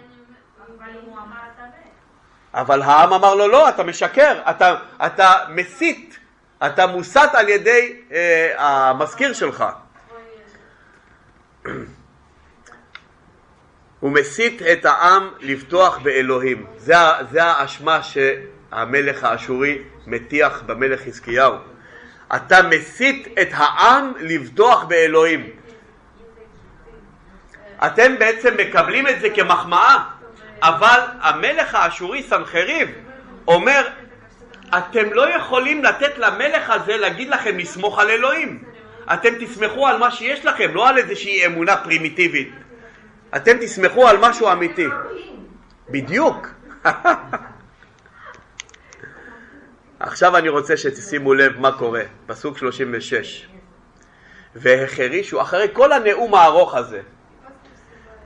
אבל העם אמר לו לא, אתה משקר, אתה, אתה מסית, אתה מוסת על ידי אה, המזכיר שלך. [CLEARS THROAT] הוא מסית את העם לבטוח באלוהים. זה, זה האשמה שהמלך האשורי מטיח במלך חזקיהו. אתה מסית את העם לבטוח באלוהים. אתם בעצם מקבלים את זה כמחמאה, אבל המלך האשורי סנחריב אומר אתם לא יכולים לתת למלך הזה להגיד לכם לסמוך על אלוהים. אתם תסמכו על מה שיש לכם, לא על איזושהי אמונה פרימיטיבית. אתם תסמכו על משהו אמיתי. בדיוק. [LAUGHS] עכשיו אני רוצה שתשימו לב מה קורה, פסוק 36. והחרישו, אחרי כל הנאום הארוך הזה,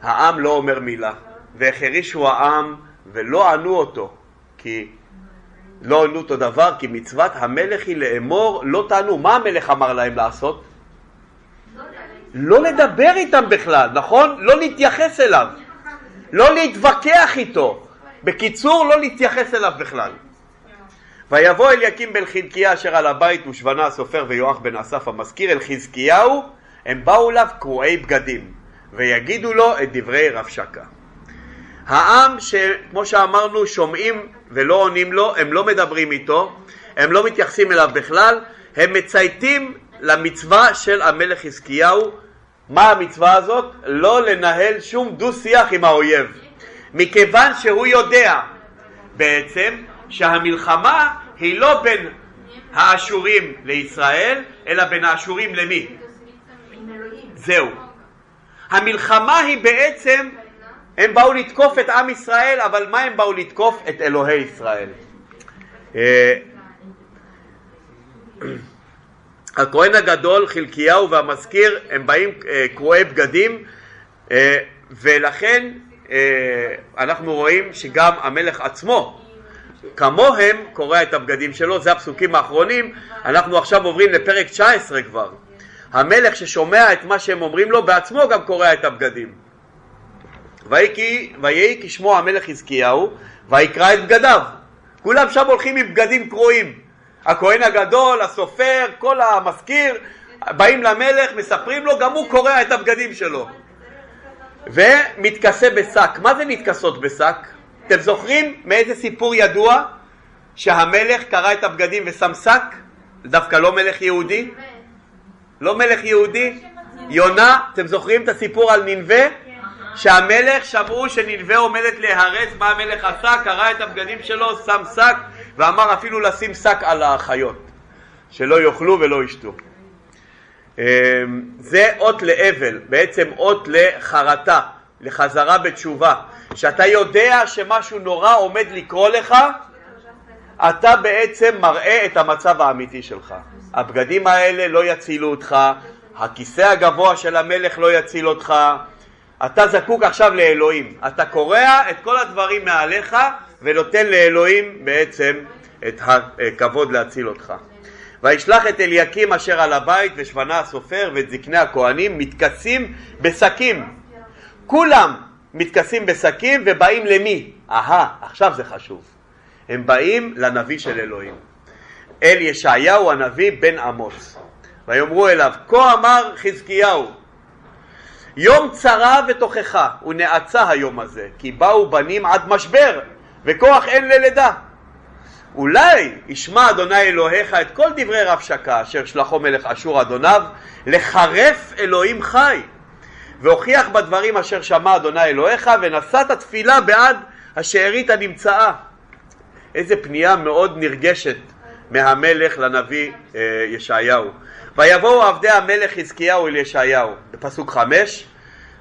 העם לא אומר מילה, והחרישו העם ולא ענו אותו, כי לא ענו אותו דבר, כי מצוות המלך היא לאמור לא תענו. מה המלך אמר להם לעשות? לא לדבר איתם בכלל, נכון? לא להתייחס אליו, לא להתווכח איתו. בקיצור, לא להתייחס אליו בכלל. ויבוא אליקים בן חלקיה אשר על הבית ושבנה הסופר ויואח בן אסף המזכיר אל חזקיהו, הם באו אליו קרועי בגדים, ויגידו לו את דברי רב שקה. העם שכמו שאמרנו שומעים ולא עונים לו, הם לא מדברים איתו, הם לא מתייחסים אליו בכלל, הם מצייתים למצווה של המלך חזקיהו. מה המצווה הזאת? לא לנהל שום דו שיח עם האויב, מכיוון שהוא יודע בעצם שהמלחמה היא לא בין האשורים לישראל, אלא בין האשורים למי? זהו. המלחמה היא בעצם, הם באו לתקוף את עם ישראל, אבל מה הם באו לתקוף? את אלוהי ישראל. אה, הכהן הגדול, חלקיהו והמזכיר, הם באים אה, קרועי בגדים, אה, ולכן אנחנו רואים שגם המלך עצמו כמוהם קורע את הבגדים שלו, זה הפסוקים האחרונים, אנחנו עכשיו עוברים לפרק 19 כבר. המלך ששומע את מה שהם אומרים לו בעצמו גם קורע את הבגדים. ויהי כי שמו המלך חזקיהו ויקרע את בגדיו. כולם שם הולכים עם בגדים קרועים. הכהן הגדול, הסופר, כל המזכיר, באים למלך, מספרים לו, גם הוא קורע את הבגדים שלו. ומתכסה בשק. מה זה מתכסות בשק? אתם זוכרים מאיזה סיפור ידוע שהמלך קרע את הבגדים ושם שק? דווקא לא מלך יהודי? לא מלך יהודי? יונה, אתם זוכרים את הסיפור על ננבה? שהמלך שמעו שנלווה עומדת להיהרס, מה המלך עשה? קרע את הבגדים שלו, שם שק, ואמר אפילו לשים שק על החיות, שלא יאכלו ולא ישתו. אמ, זה אות לאבל, בעצם אות לחרטה, לחזרה בתשובה. שאתה יודע שמשהו נורא עומד לקרות לך, אתה בעצם מראה את המצב האמיתי שלך. הבגדים האלה לא יצילו אותך, הכיסא הגבוה של המלך לא יציל אותך, אתה זקוק עכשיו לאלוהים. אתה קורע את כל הדברים מעליך ונותן לאלוהים בעצם את הכבוד להציל אותך. וישלח את אליקים אשר על הבית ושבנה הסופר ואת זקני הכהנים מתכסים בשקים. כולם מתכסים בשקים ובאים למי? אהה, עכשיו זה חשוב. הם באים לנביא של אלוהים. אל ישעיהו הנביא בן עמוס. ויאמרו אליו, כה אמר חזקיהו, יום צרה ותוכחה, ונאצה היום הזה, כי באו בנים עד משבר, וכוח אין ללידה. אולי ישמע אדוני אלוהיך את כל דברי רב שקה אשר שלחו מלך אשור אדוניו לחרף אלוהים חי. והוכיח בדברים אשר שמע אדוני אלוהיך ונשאת תפילה בעד השארית הנמצאה. איזה פנייה מאוד נרגשת מהמלך לנביא אה, ישעיהו ויבואו עבדי המלך חזקיהו אל ישעיהו בפסוק חמש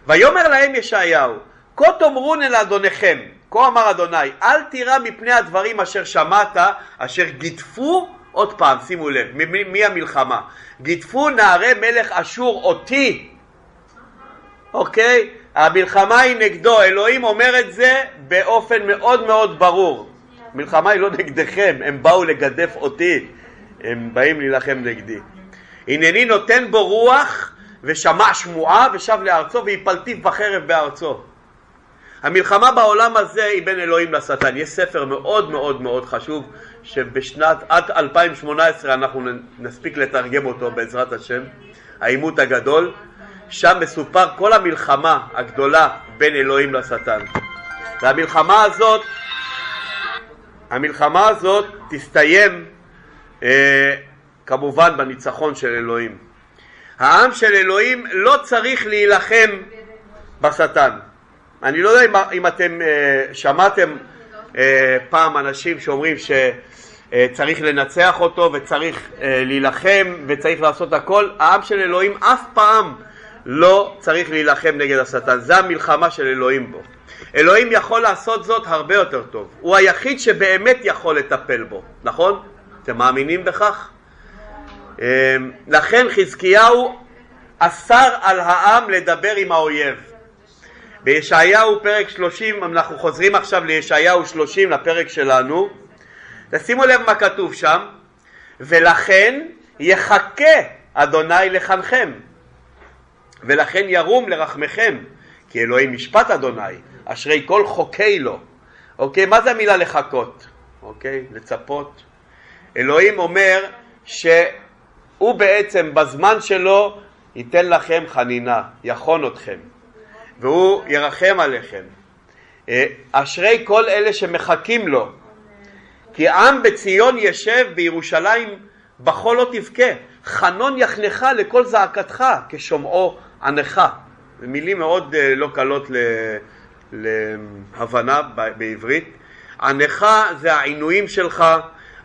ויאמר להם ישעיהו כה תאמרון אל אדוניכם כה אמר אדוני, אל תירא מפני הדברים אשר שמעת, אשר גידפו, עוד פעם, שימו לב, מי, המלחמה? גידפו נערי מלך אשור אותי, אוקיי? המלחמה היא נגדו, אלוהים אומר את זה באופן מאוד מאוד ברור. מלחמה היא לא נגדכם, הם באו לגדף אותי, הם באים להילחם נגדי. הנני נותן בו רוח ושמע שמועה ושב לארצו והפלטיו בחרב בארצו. המלחמה בעולם הזה היא בין אלוהים לשטן. יש ספר מאוד מאוד מאוד חשוב שבשנת, עד 2018 אנחנו נספיק לתרגם אותו בעזרת השם, העימות הגדול. שם מסופר כל המלחמה הגדולה בין אלוהים לשטן. והמלחמה הזאת, המלחמה הזאת תסתיים אה, כמובן בניצחון של אלוהים. העם של אלוהים לא צריך להילחם בשטן. אני לא יודע אם, אם אתם uh, שמעתם uh, פעם אנשים שאומרים שצריך uh, לנצח אותו וצריך uh, להילחם וצריך לעשות הכל, העם של אלוהים אף פעם לא צריך להילחם נגד השטן, זה המלחמה של אלוהים בו. אלוהים יכול לעשות זאת הרבה יותר טוב, הוא היחיד שבאמת יכול לטפל בו, נכון? אתם מאמינים בכך? Uh, לכן חזקיהו אסר על העם לדבר עם האויב. בישעיהו פרק 30, אנחנו חוזרים עכשיו לישעיהו 30 לפרק שלנו, תשימו לב מה כתוב שם, ולכן יחכה אדוני לחנכם, ולכן ירום לרחמכם, כי אלוהים משפט אדוני, אשרי כל חוקי לו. אוקיי, מה זה המילה לחכות? אוקיי, לצפות. אלוהים אומר שהוא בעצם בזמן שלו ייתן לכם חנינה, יכון אתכם. והוא ירחם עליכם. אה, אשרי כל אלה שמחכים לו, כי עם בציון ישב בירושלים בכל לא תבכה, חנון יחנך לכל זעקתך כשומעו ענך. מילים מאוד אה, לא קלות להבנה בעברית. ענך זה העינויים שלך,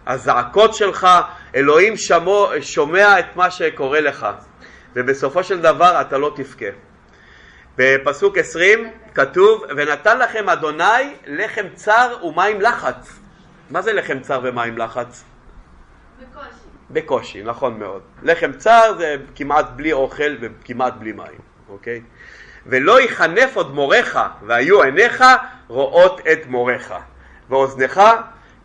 הזעקות שלך, אלוהים שמו, שומע את מה שקורה לך, ובסופו של דבר אתה לא תבכה. בפסוק עשרים כתוב ונתן לכם אדוני לחם צר ומים לחץ. מה זה לחם צר ומים לחץ? בקושי. בקושי, נכון מאוד. לחם צר זה כמעט בלי אוכל וכמעט בלי מים, אוקיי? ולא יחנף עוד מורך והיו עיניך רואות את מורך ואוזנך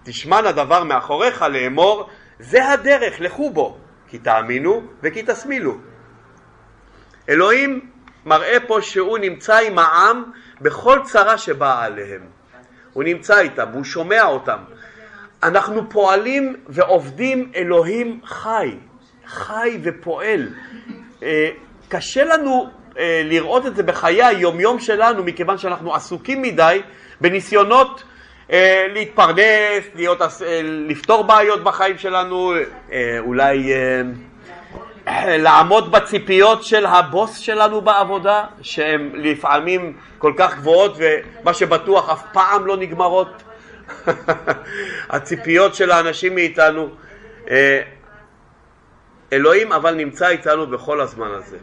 תשמענה דבר מאחוריך לאמור זה הדרך לכו בו כי תאמינו וכי תשמילו. אלוהים מראה פה שהוא נמצא עם העם בכל צרה שבאה עליהם. הוא נמצא איתם, הוא שומע אותם. אנחנו פועלים ועובדים אלוהים חי, חי ופועל. אה, קשה לנו אה, לראות את זה בחיי היומיום שלנו מכיוון שאנחנו עסוקים מדי בניסיונות להתפרנס, להיות, לפתור בעיות בחיים שלנו, אולי [CLEARS THROAT] לעמוד בציפיות של הבוס שלנו בעבודה, שהן לפעמים כל כך גבוהות ומה שבטוח אף פעם לא נגמרות. [LAUGHS] הציפיות של האנשים מאיתנו. אה, אלוהים אבל נמצא איתנו בכל הזמן הזה.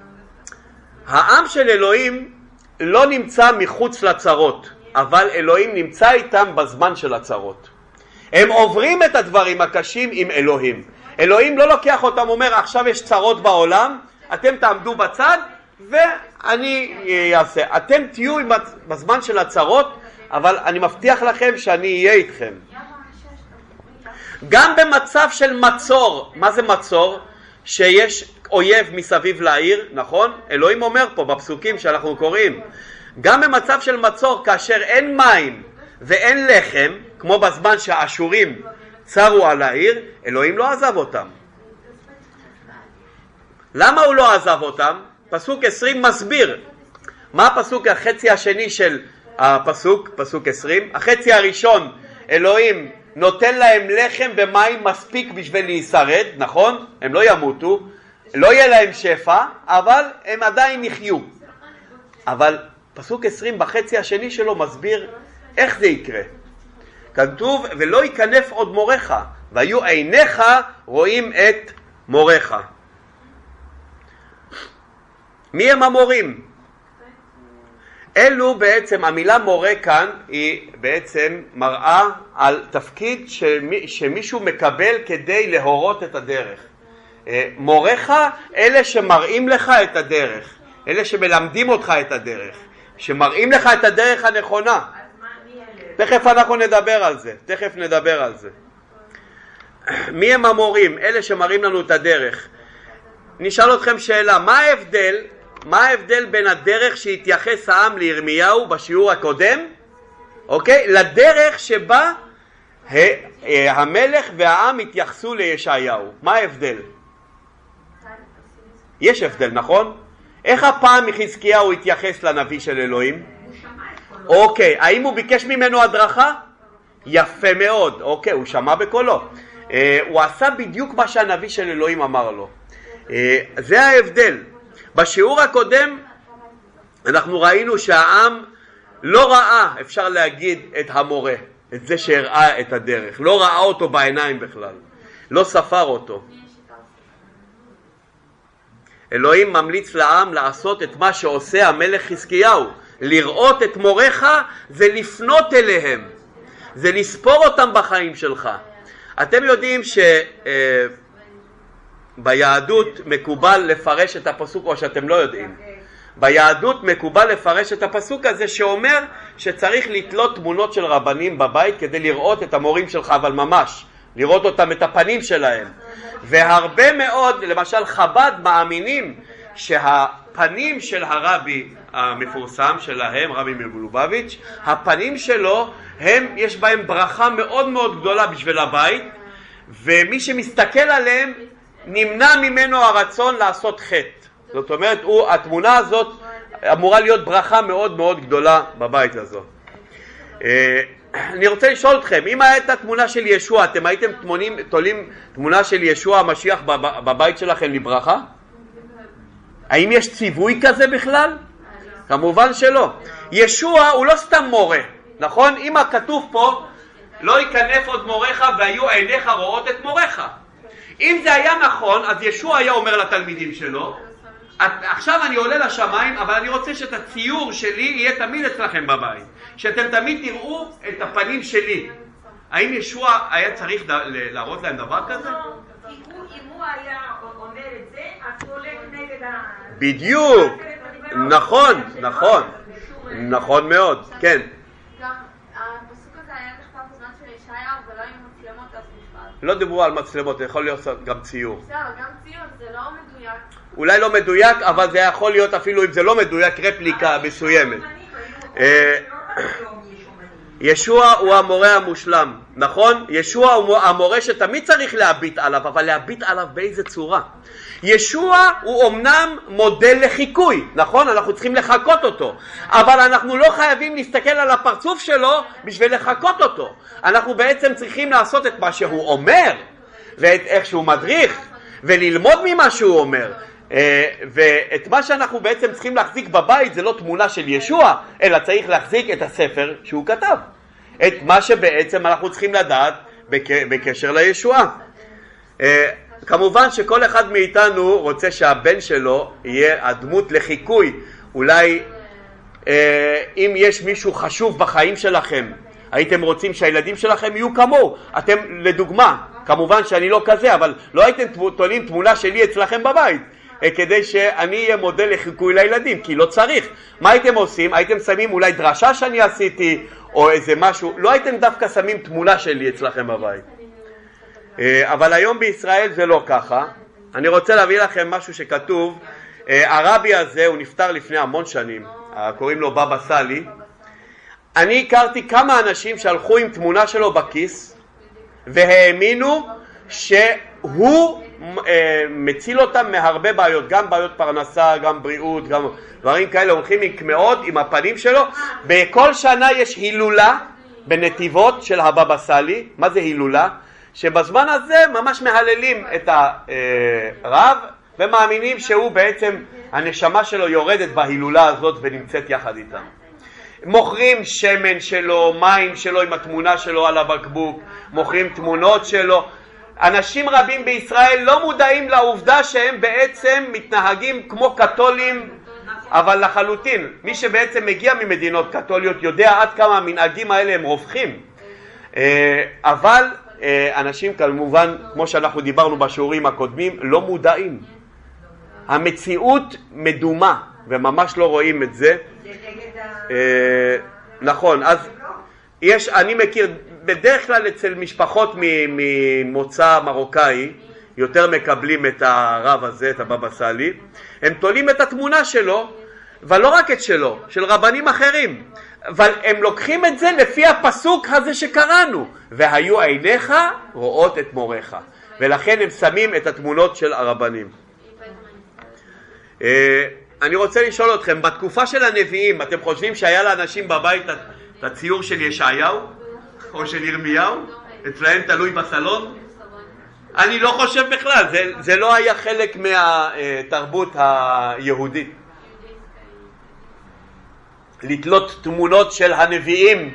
העם של אלוהים לא נמצא מחוץ לצרות, אבל אלוהים נמצא איתם בזמן של הצרות. הם עוברים את הדברים הקשים עם אלוהים. אלוהים לא לוקח אותם, אומר עכשיו יש צרות בעולם, אתם תעמדו בצד ואני אעשה. אתם תהיו בזמן של הצרות, אבל אני מבטיח לכם שאני אהיה איתכם. גם במצב של מצור, מה זה מצור? שיש אויב מסביב לעיר, נכון? אלוהים אומר פה בפסוקים שאנחנו קוראים, גם במצב של מצור כאשר אין מים ואין לחם, כמו בזמן שהאשורים צרו על העיר, אלוהים לא עזב אותם. למה הוא לא עזב אותם? פסוק עשרים מסביר. מה הפסוק החצי השני של הפסוק, פסוק עשרים? החצי הראשון, אלוהים נותן להם לחם ומים מספיק בשביל להישרד, נכון? הם לא ימותו, לא יהיה להם שפע, אבל הם עדיין יחיו. אבל פסוק עשרים בחצי השני שלו מסביר איך זה יקרה. כתוב, ולא ייכנף עוד מורך, והיו עיניך רואים את מורך. מי הם המורים? אלו בעצם, המילה מורה כאן היא בעצם מראה על תפקיד שמי, שמישהו מקבל כדי להורות את הדרך. אה, מוריך אלה שמראים לך את הדרך, אלה שמלמדים אותך את הדרך, שמראים לך את הדרך הנכונה. תכף אנחנו נדבר על זה, תכף נדבר על זה. [CLEARS THROAT] מי הם המורים? אלה שמראים לנו את הדרך. נשאל אתכם שאלה, מה ההבדל מה ההבדל בין הדרך שהתייחס העם לירמיהו בשיעור הקודם, אוקיי? לדרך שבה אה, המלך והעם התייחסו לישעיהו. מה ההבדל? יש הבדל, נכון? איך הפעם חזקיהו התייחס לנביא של אלוהים? אוקיי, האם הוא ביקש ממנו הדרכה? יפה מאוד, אוקיי, הוא שמע בקולו. אה, הוא עשה בדיוק מה שהנביא של אלוהים אמר לו. אה, זה ההבדל. בשיעור הקודם אנחנו ראינו שהעם לא ראה, אפשר להגיד, את המורה, את זה שהראה את הדרך, לא ראה אותו בעיניים בכלל, לא ספר אותו. אלוהים ממליץ לעם לעשות את מה שעושה המלך חזקיהו, לראות את מוריך זה לפנות אליהם, זה לספור אותם בחיים שלך. אתם יודעים ש... אה, מקובל לפרש את הפסוק או שאתם לא יודעים. ביהדות מקובל לפרש את הפסוק הזה שאומר שצריך לתלות תמונות של רבנים בבית כדי לראות את המורים שלך, אבל ממש, לראות אותם, את הפנים שלהם. והרבה מאוד, למשל חב"ד מאמינים שהפנים של הרבי המפורסם שלהם, רבי מלובביץ', הפנים שלו, הם, יש בהם ברכה מאוד מאוד גדולה בשביל הבית, ומי שמסתכל עליהם נמנע ממנו הרצון לעשות חטא. זאת אומרת, הוא, התמונה הזאת אמורה להיות ברכה מאוד מאוד גדולה בבית הזה. [COUGHS] אני רוצה לשאול אתכם, אם הייתה תמונה של ישוע, אתם הייתם תמונים, תולים תמונה של ישוע המשיח בבית שלכם לברכה? האם יש ציווי כזה בכלל? כמובן שלא. ישוע הוא לא סתם מורה, נכון? אם הכתוב פה, לא ייכנף עוד מוריך והיו עיניך רואות את מוריך. אם זה היה נכון, אז ישוע היה אומר לתלמידים שלו, עכשיו אני עולה לשמיים, אבל אני רוצה שאת הציור שלי יהיה תמיד אצלכם בבית, שאתם תמיד תראו את הפנים שלי. האם ישוע היה צריך להראות להם דבר כזה? אם הוא היה אומר את זה, אז הוא הולך נגד ה... בדיוק, נכון, נכון, נכון מאוד, כן. לא דיברו על מצלמות, זה יכול להיות גם ציור. בסדר, גם ציור זה לא מדויק. אולי לא מדויק, אבל זה יכול להיות אפילו אם זה לא מדויק, רפליקה מסוימת. ישוע הוא המורה המושלם, נכון? ישוע הוא המורה שתמיד צריך להביט עליו, אבל להביט עליו באיזה צורה? ישוע הוא אמנם מודל לחיקוי, נכון? אנחנו צריכים לחקות אותו, אבל אנחנו לא חייבים להסתכל על הפרצוף שלו בשביל לחקות אותו. אנחנו בעצם צריכים לעשות את מה שהוא אומר, ואת איך שהוא מדריך, וללמוד ממה שהוא אומר. אה, ואת מה שאנחנו בעצם צריכים להחזיק בבית זה לא תמונה של ישוע, אלא צריך להחזיק את הספר שהוא כתב. את מה שבעצם אנחנו צריכים לדעת בק- בקשר לישועה. אה, כמובן שכל אחד מאיתנו רוצה שהבן שלו יהיה הדמות לחיקוי. אולי אה, אם יש מישהו חשוב בחיים שלכם, הייתם רוצים שהילדים שלכם יהיו כמוהו. אתם, לדוגמה, כמובן שאני לא כזה, אבל לא הייתם תולים תמונה שלי אצלכם בבית. אה, כדי שאני אהיה מודל לחיקוי לילדים, כי לא צריך. מה הייתם עושים? הייתם שמים אולי דרשה שאני עשיתי, או איזה משהו, לא הייתם דווקא שמים תמונה שלי אצלכם בבית. אה, אבל היום בישראל זה לא ככה. אני רוצה להביא לכם משהו שכתוב, אה, הרבי הזה, הוא נפטר לפני המון שנים, קוראים לו בבא סאלי. אני הכרתי כמה אנשים שהלכו עם תמונה שלו בכיס והאמינו שהוא מציל אותם מהרבה בעיות, גם בעיות פרנסה, גם בריאות, גם דברים כאלה, הולכים עם קמעות עם הפנים שלו. בכל שנה יש הילולה בנתיבות של הבבא סאלי, מה זה הילולה? שבזמן הזה ממש מהללים את הרב ומאמינים שהוא בעצם, הנשמה שלו יורדת בהילולה הזאת ונמצאת יחד איתם. מוכרים שמן שלו, מים שלו עם התמונה שלו על הבקבוק, מוכרים תמונות שלו. אנשים רבים בישראל לא מודעים לעובדה שהם בעצם מתנהגים כמו קתולים, אבל לחלוטין. מי שבעצם מגיע ממדינות קתוליות יודע עד כמה המנהגים האלה הם רווחים. אה, אבל אה, אנשים כמובן, כמו שאנחנו דיברנו בשיעורים הקודמים, לא מודעים. המציאות מדומה, וממש לא רואים את זה. זה נגד ה... אה, נכון, אז יש, אני מכיר, בדרך כלל אצל משפחות ממוצא מרוקאי יותר מקבלים את הרב הזה, את הבבא סאלי, הם תולים את התמונה שלו, אבל לא רק את שלו, של רבנים אחרים, אבל הם לוקחים את זה לפי הפסוק הזה שקראנו, והיו עיניך רואות את מוריך, ולכן הם שמים את התמונות של הרבנים. אה, אני רוצה לשאול אתכם, בתקופה של הנביאים, אתם חושבים שהיה לאנשים בבית את הציור של ישעיהו או של ירמיהו? אצלהם תלוי בסלון? אני לא חושב בכלל, זה, זה לא היה חלק מהתרבות היהודית. לתלות תמונות של הנביאים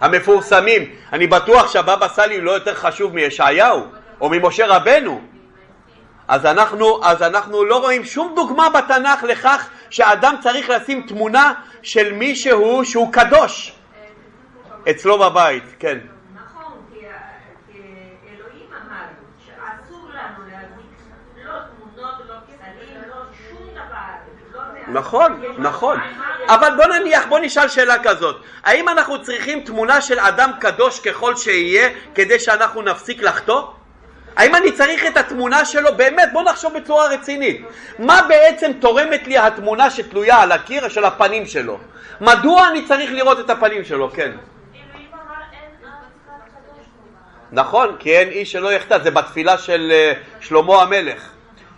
המפורסמים. אני בטוח שהבבא סאלי לא יותר חשוב מישעיהו או ממשה רבנו. אז אנחנו, אז אנחנו לא רואים שום דוגמה בתנ"ך לכך שאדם צריך לשים תמונה של מישהו שהוא קדוש אצלו בבית, כן. נכון, כי אלוהים אמר שאסור לנו להדליק לא תמונות, לא פסלים, לא שום דבר. לא נכון, נכון. אבל בוא נניח, בוא נשאל שאלה כזאת. האם אנחנו צריכים תמונה של אדם קדוש ככל שיהיה כדי שאנחנו נפסיק לחטוא? האם אני צריך את התמונה שלו? באמת, בוא נחשוב בצורה רצינית. מה בעצם תורמת לי התמונה שתלויה על הקיר של הפנים שלו? מדוע אני צריך לראות את הפנים שלו? כן. נכון, כי אין איש שלא יחטא, זה בתפילה של אה, שלמה המלך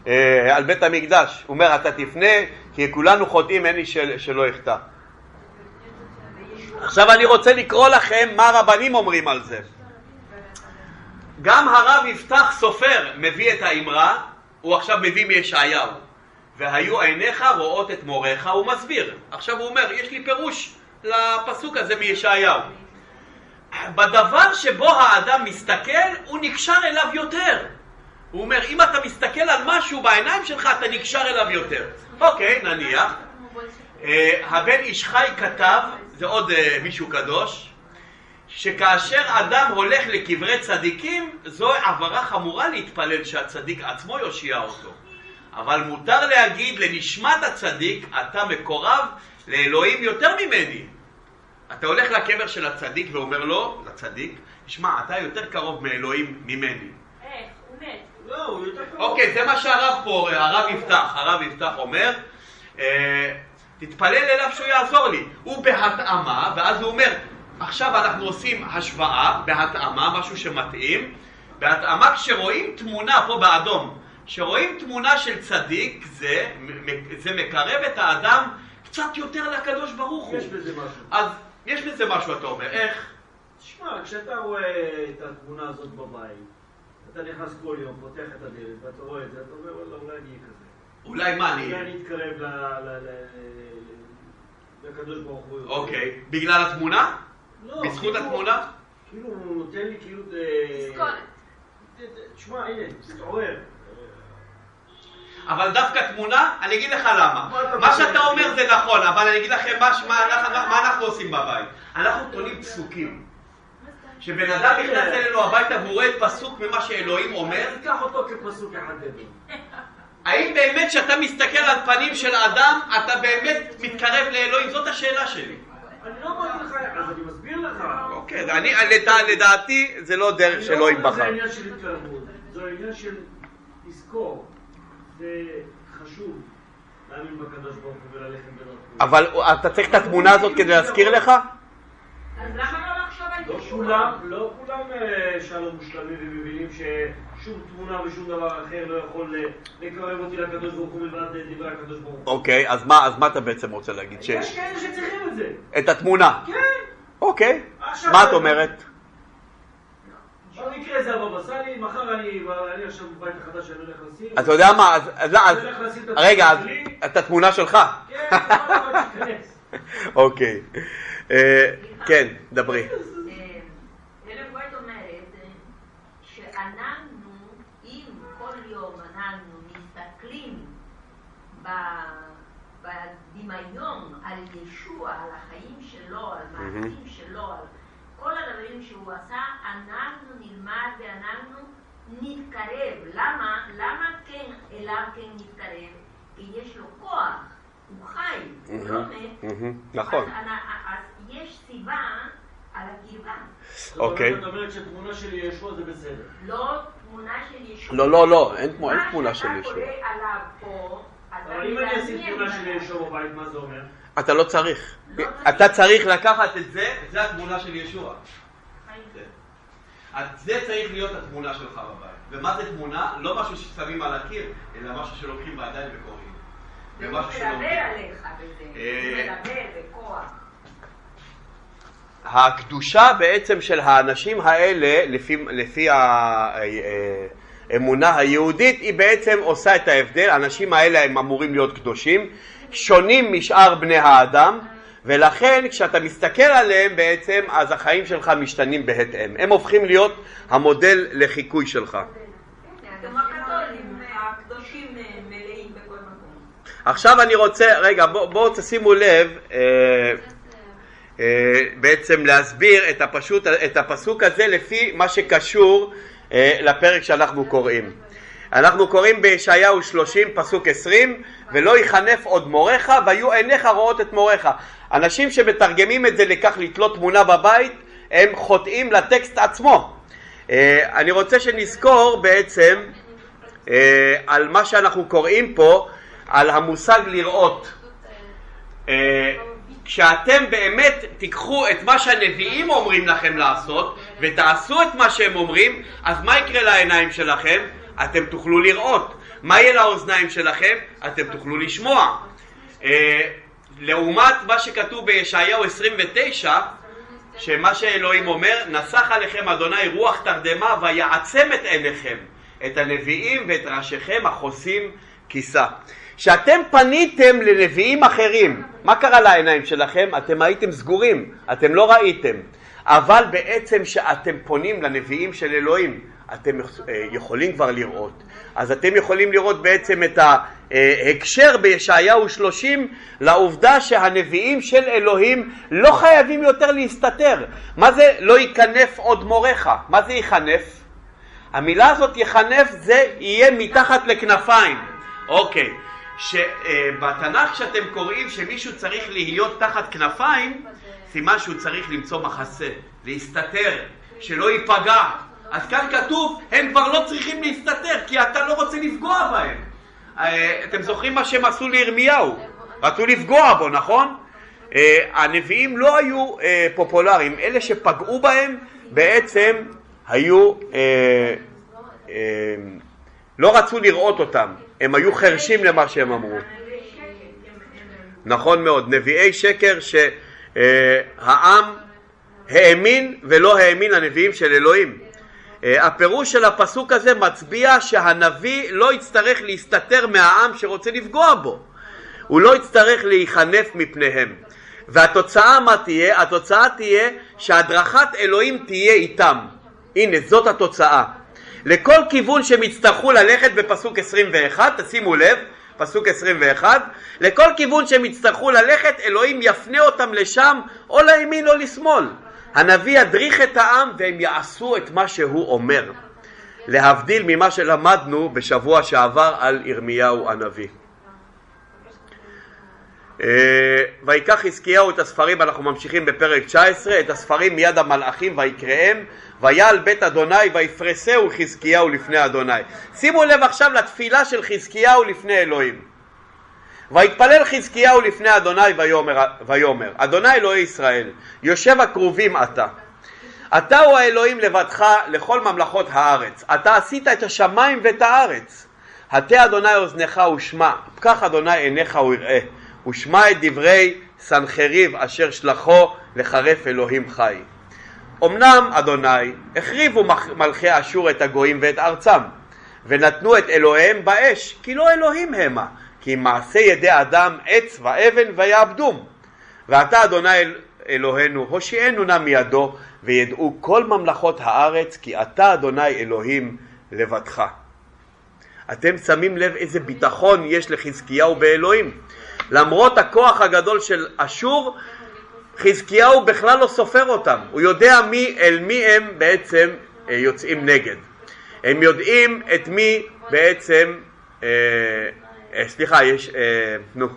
אה, על בית המקדש. הוא אומר, אתה תפנה, כי כולנו חוטאים, אין איש של- שלא יחטא. עכשיו אני רוצה לקרוא לכם מה הרבנים אומרים על זה. גם הרב יפתח סופר מביא את האמרה, הוא עכשיו מביא מישעיהו. והיו עיניך רואות את מוריך, הוא מסביר. עכשיו הוא אומר, יש לי פירוש לפסוק הזה מישעיהו. בדבר שבו האדם מסתכל, הוא נקשר אליו יותר. הוא אומר, אם אתה מסתכל על משהו בעיניים שלך, אתה נקשר אליו יותר. אוקיי, נניח. אה, הבן איש חי כתב, זה עוד אה, מישהו קדוש, שכאשר אדם הולך לקברי צדיקים, זו עברה חמורה להתפלל שהצדיק עצמו יושיע אותו. אבל מותר להגיד לנשמת הצדיק, אתה מקורב לאלוהים יותר ממני. אתה הולך לקבר של הצדיק ואומר לו, לצדיק, תשמע, אתה יותר קרוב מאלוהים ממני. איך? הוא מת. לא, הוא יותר קרוב. אוקיי, זה מה שהרב פה, הרב יפתח, הרב יפתח אומר, אה, תתפלל אליו שהוא יעזור לי. הוא בהתאמה, ואז הוא אומר, עכשיו אנחנו עושים השוואה, בהתאמה, משהו שמתאים, בהתאמה כשרואים תמונה פה באדום, כשרואים תמונה של צדיק, זה, זה מקרב את האדם קצת יותר לקדוש ברוך הוא. יש בזה משהו. אז יש בזה משהו, אתה אומר, איך? תשמע, כשאתה רואה את התמונה הזאת בבית, אתה נכנס כל יום, פותח את הדלת, ואתה רואה את זה, אתה אומר, וואלה, אולי אני אהיה כזה. אולי מה אני... אולי אני אתקרב לקדוש ברוך הוא. אוקיי. בגלל התמונה? לא, בזכות כאילו- התמונה? כאילו הוא נותן לי כאילו... אה, תסכולת. תשמע, הנה, תתעורר. אבל דווקא תמונה, אני אגיד לך למה. מה? שאתה אומר זה נכון, אבל אני אגיד לכם מה, אנחנו- מה אנחנו עושים בבית. אנחנו תולים פסוקים. כשבן אדם נכנס אלינו הביתה והוא רואה פסוק ממה שאלוהים אומר, תיקח אותו כפסוק אחד גדול. האם באמת כשאתה מסתכל על פנים של אדם, אתה באמת מתקרב לאלוהים? זאת השאלה שלי. אני לא אמרתי לך, אז אני מסביר לך. אוקיי, לדעתי זה לא דרך שאלוהים זה בחר. עניין של התקרבות, זה עניין של לזכור. זה חשוב להאמין בקדוש ברוך הוא וללכת בדרכו. אבל אתה צריך את התמונה הזאת כדי להזכיר לך? אז למה לא לחשוב על לא ישוע? כולם, לא כולם אה, שלום מושלמים ומבינים ששום תמונה ושום דבר אחר לא יכול אה, לקרב אותי לקדוש ברוך הוא מלבד דברי הקדוש ברוך הוא. אוקיי, אז מה, אז מה אתה בעצם רוצה להגיד? יש כאלה שצריכים את זה. את התמונה. כן. אוקיי. מה את אומרת? במקרה זה הבבא סאלי, מחר אני עכשיו בבית החדש שאני הולך לשים. אתה יודע מה, אז, את רגע. את התמונה שלך. כן, [LAUGHS] שייכנס. אוקיי. אה, כן, דברי. אה, בדמיון על ישוע, על החיים שלו, על מעשים שלו, על כל הדברים שהוא עשה, אנחנו נלמד ואנחנו נתקרב. למה? למה כן אליו כן נתקרב? כי יש לו כוח, הוא חי, הוא לא מת. נכון. אז, יש סיבה על הקרבה. אוקיי. זאת אומרת שתמונה של ישוע זה בסדר. לא תמונה של ישוע. לא, לא, לא, אין תמונה- של מה ישוע. שאתה קורא עליו פה, אבל אם אני אשים תמונה של. ישוע בבית, מה זה אומר? אתה. לא צריך. אתה צריך לקחת את זה, זה התמונה של ישוע. אז זה צריך להיות התמונה שלך בבית. ומה זה תמונה? לא משהו ששמים על הקיר, אלא משהו שלוקחים בידיים וקוראים. זה מדבר. עליך בזה, הוא אה, מדבר בכוח. הקדושה בעצם של האנשים האלה, לפי, לפי האמונה היהודית, היא בעצם עושה את ההבדל. האנשים האלה הם אמורים להיות קדושים, שונים משאר בני האדם, ולכן כשאתה מסתכל עליהם בעצם, אז החיים שלך משתנים בהתאם. הם הופכים להיות המודל לחיקוי שלך. עכשיו אני רוצה, רגע, בואו בוא תשימו לב, אה, אה, בעצם להסביר את, הפשוט, את הפסוק הזה לפי מה שקשור אה, לפרק שאנחנו קוראים. אנחנו קוראים בישעיהו 30 פסוק 20 ולא יחנף עוד מורך והיו עיניך רואות את מורך. אנשים שמתרגמים את זה לכך לתלות תמונה בבית הם חוטאים לטקסט עצמו. אה, אני רוצה שנזכור בעצם אה, על מה שאנחנו קוראים פה, על המושג לראות. אה, כשאתם באמת תיקחו את מה שהנביאים אומרים לכם לעשות ותעשו את מה שהם אומרים, אז מה יקרה לעיניים שלכם? אתם תוכלו לראות. מה יהיה לאוזניים שלכם? אתם תוכלו לשמוע. אה, לעומת מה שכתוב בישעיהו 29, שמה שאלוהים אומר, נסח עליכם אדוני רוח תרדמה ויעצם את עיניכם, את הנביאים ואת ראשיכם החוסים כיסה. כשאתם פניתם לנביאים אחרים, מה קרה לעיניים שלכם? אתם הייתם סגורים, אתם לא ראיתם. אבל בעצם שאתם פונים לנביאים של אלוהים, אתם אה, יכולים כבר לראות. אז אתם יכולים לראות בעצם את ההקשר בישעיהו 30 לעובדה שהנביאים של אלוהים לא חייבים יותר להסתתר. מה זה לא ייכנף עוד מורך? מה זה ייכנף? המילה הזאת יחנף זה יהיה מתחת לכנפיים. אוקיי. שבתנ"ך כשאתם קוראים שמישהו צריך להיות תחת כנפיים, סימן שהוא צריך למצוא מחסה, להסתתר, שלא ייפגע. אז כאן כתוב, הם כבר לא צריכים להסתתר, כי אתה לא רוצה לפגוע בהם. אה, אתם זוכרים מה שהם עשו לירמיהו? רצו לפגוע בו, נכון? אה, הנביאים לא היו אה, פופולריים, אלה שפגעו בהם בעצם היו, לא רצו לראות אותם, הם היו חרשים למה שהם אמרו. נכון מאוד, נביאי שקר שהעם האמין ולא האמין לנביאים של אלוהים. אה, הפירוש של הפסוק הזה מצביע שהנביא לא יצטרך להסתתר מהעם שרוצה לפגוע בו. הוא לא יצטרך להיחנף מפניהם. והתוצאה מה תהיה? התוצאה תהיה שהדרכת אלוהים תהיה איתם. הנה, זאת התוצאה. לכל כיוון שהם יצטרכו ללכת בפסוק 21, תשימו לב, פסוק 21, לכל כיוון שהם יצטרכו ללכת, אלוהים יפנה אותם לשם, או לימין או לשמאל. הנביא ידריך את העם והם יעשו את מה שהוא אומר. להבדיל ממה שלמדנו בשבוע שעבר על ירמיהו הנביא. אה, ויקח חזקיהו את הספרים, אנחנו ממשיכים בפרק 19, את הספרים מיד המלאכים ויקראם, ויעל בית אדוני ויפרסהו חזקיהו לפני אדוני. שימו לב עכשיו לתפילה של חזקיהו לפני אלוהים. ויתפלל חזקיהו לפני אדוני ויאמר, ויאמר אדוני אלוהי ישראל, יושב הכרובים אתה. אתה הוא האלוהים לבדך לכל ממלכות הארץ. אתה עשית את השמיים ואת הארץ. הטה אדוני אוזנך ושמע, פקח אדוני עיניך ויראה. ושמע את דברי סנחריב אשר שלחו לחרף אלוהים חי. אמנם, אדוני, החריבו מלכי אשור את הגויים ואת ארצם, ונתנו את אלוהיהם באש, כי לא אלוהים המה, כי מעשה ידי אדם עץ ואבן ויעבדום. ועתה, אדוני אלוהינו, הושיענו נא מידו, וידעו כל ממלכות הארץ, כי אתה, אדוני אלוהים, לבדך. אתם שמים לב איזה ביטחון יש לחזקיהו באלוהים. למרות הכוח הגדול של אשור, חזקיהו בכלל לא סופר אותם, הוא יודע מי, אל מי הם בעצם אה, יוצאים נגד. הם יודעים את מי בעצם, אה, סליחה, יש, אה, נו,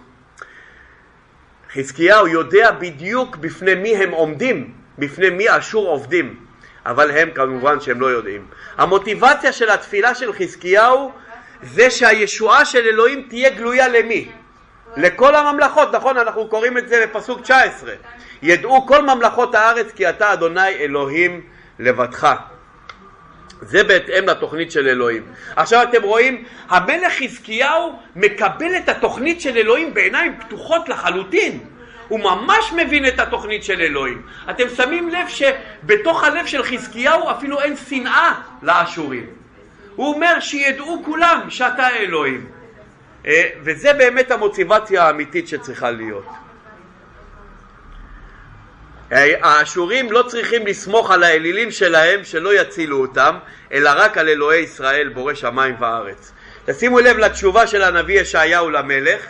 חזקיהו יודע בדיוק בפני מי הם עומדים, בפני מי אשור עובדים, אבל הם כמובן שהם לא יודעים. המוטיבציה של התפילה של חזקיהו זה שהישועה של אלוהים תהיה גלויה למי? לכל הממלכות, נכון? אנחנו קוראים את זה בפסוק 19. ידעו כל ממלכות הארץ כי אתה אדוני אלוהים לבדך. זה בהתאם לתוכנית של אלוהים. עכשיו אתם רואים, המלך חזקיהו מקבל את התוכנית של אלוהים בעיניים פתוחות לחלוטין. הוא ממש מבין את התוכנית של אלוהים. אתם שמים לב שבתוך הלב של חזקיהו אפילו אין שנאה לאשורים. הוא אומר שידעו כולם שאתה אלוהים. אה, וזה באמת המוטיבציה האמיתית שצריכה להיות. אה, האשורים לא צריכים לסמוך על האלילים שלהם שלא יצילו אותם, אלא רק על אלוהי ישראל בורא שמיים וארץ. תשימו לב לתשובה של הנביא ישעיהו למלך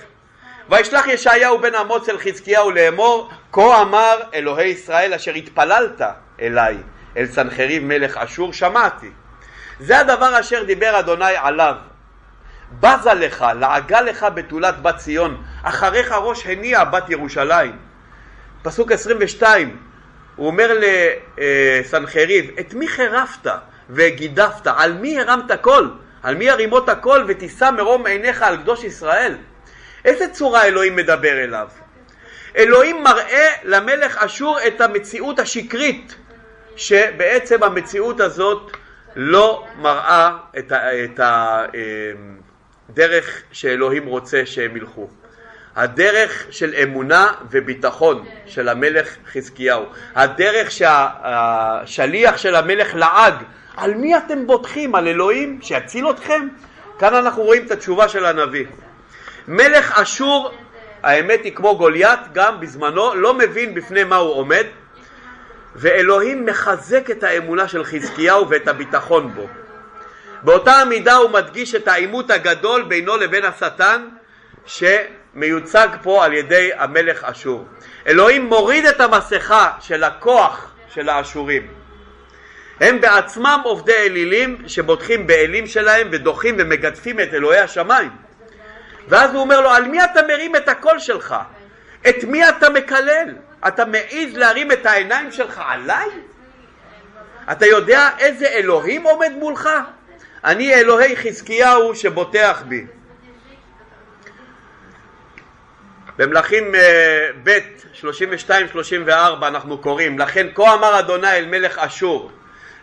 וישלח ישעיהו בן אמוץ אל חזקיהו לאמור כה אמר אלוהי ישראל אשר התפללת אליי אל סנחריב מלך אשור שמעתי זה הדבר אשר דיבר אדוני עליו בזה לך, לעגה לך בתולת בת ציון, אחריך ראש הניע בת ירושלים. פסוק 22, הוא אומר לסנחריב, את מי חירפת וגידפת? על מי הרמת קול? על מי הרימות הקול ותישא מרום עיניך על קדוש ישראל? איזה צורה אלוהים מדבר אליו? אלוהים מראה למלך אשור את המציאות השקרית, שבעצם המציאות הזאת לא מראה את ה... את ה דרך שאלוהים רוצה שהם ילכו. הדרך של אמונה וביטחון של המלך חזקיהו, הדרך שהשליח של המלך לעג, על מי אתם בוטחים? על אלוהים שיציל אתכם? כאן אנחנו רואים את התשובה של הנביא. מלך אשור, האמת היא כמו גוליית, גם בזמנו לא מבין בפני מה הוא עומד, ואלוהים מחזק את האמונה של חזקיהו ואת הביטחון בו. באותה המידה הוא מדגיש את העימות הגדול בינו לבין השטן שמיוצג פה על ידי המלך אשור. אלוהים מוריד את המסכה של הכוח של האשורים. הם בעצמם עובדי אלילים שבוטחים באלים שלהם ודוחים ומגדפים את אלוהי השמיים. ואז הוא אומר לו, על מי אתה מרים את הקול שלך? את מי אתה מקלל? אתה מעז להרים את העיניים שלך עליי? אתה יודע איזה אלוהים עומד מולך? אני אלוהי חזקיהו שבוטח בי. במלכים אה, ב' 32-34 אנחנו קוראים לכן כה אמר אדוני אל מלך אשור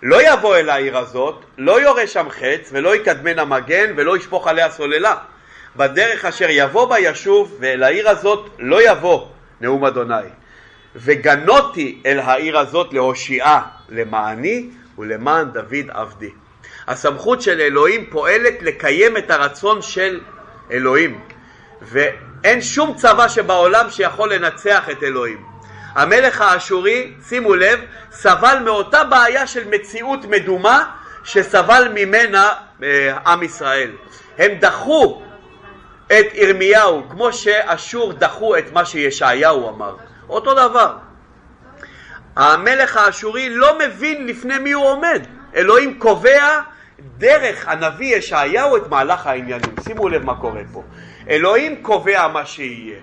לא יבוא אל העיר הזאת, לא יורה שם חץ ולא יקדמנה מגן ולא ישפוך עליה סוללה. בדרך אשר יבוא בה ישוב ואל העיר הזאת לא יבוא נאום אדוני. וגנותי אל העיר הזאת להושיעה למעני ולמען דוד עבדי. הסמכות של אלוהים פועלת לקיים את הרצון של אלוהים, ואין שום צבא שבעולם שיכול לנצח את אלוהים. המלך האשורי, שימו לב, סבל מאותה בעיה של מציאות מדומה שסבל ממנה אה, עם ישראל. הם דחו את ירמיהו כמו שאשור דחו את מה שישעיהו אמר. אותו דבר. המלך האשורי לא מבין לפני מי הוא עומד. אלוהים קובע דרך הנביא ישעיהו את מהלך העניינים. שימו לב מה קורה פה. אלוהים קובע מה שיהיה.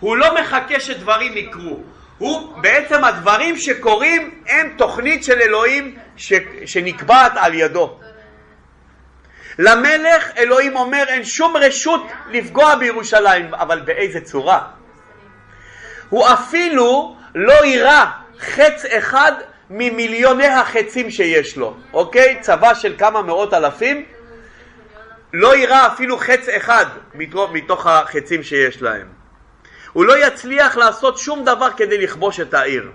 הוא לא מחכה שדברים יקרו. הוא בעצם הדברים שקורים הם תוכנית של אלוהים ש, שנקבעת על ידו. למלך אלוהים אומר אין שום רשות לפגוע בירושלים, אבל באיזה צורה? הוא אפילו לא יירא חץ אחד ממיליוני החצים שיש לו, אוקיי? צבא של כמה מאות אלפים, לא יירא אפילו חץ אחד מתוך החצים שיש להם. הוא לא יצליח לעשות שום דבר כדי לכבוש את העיר.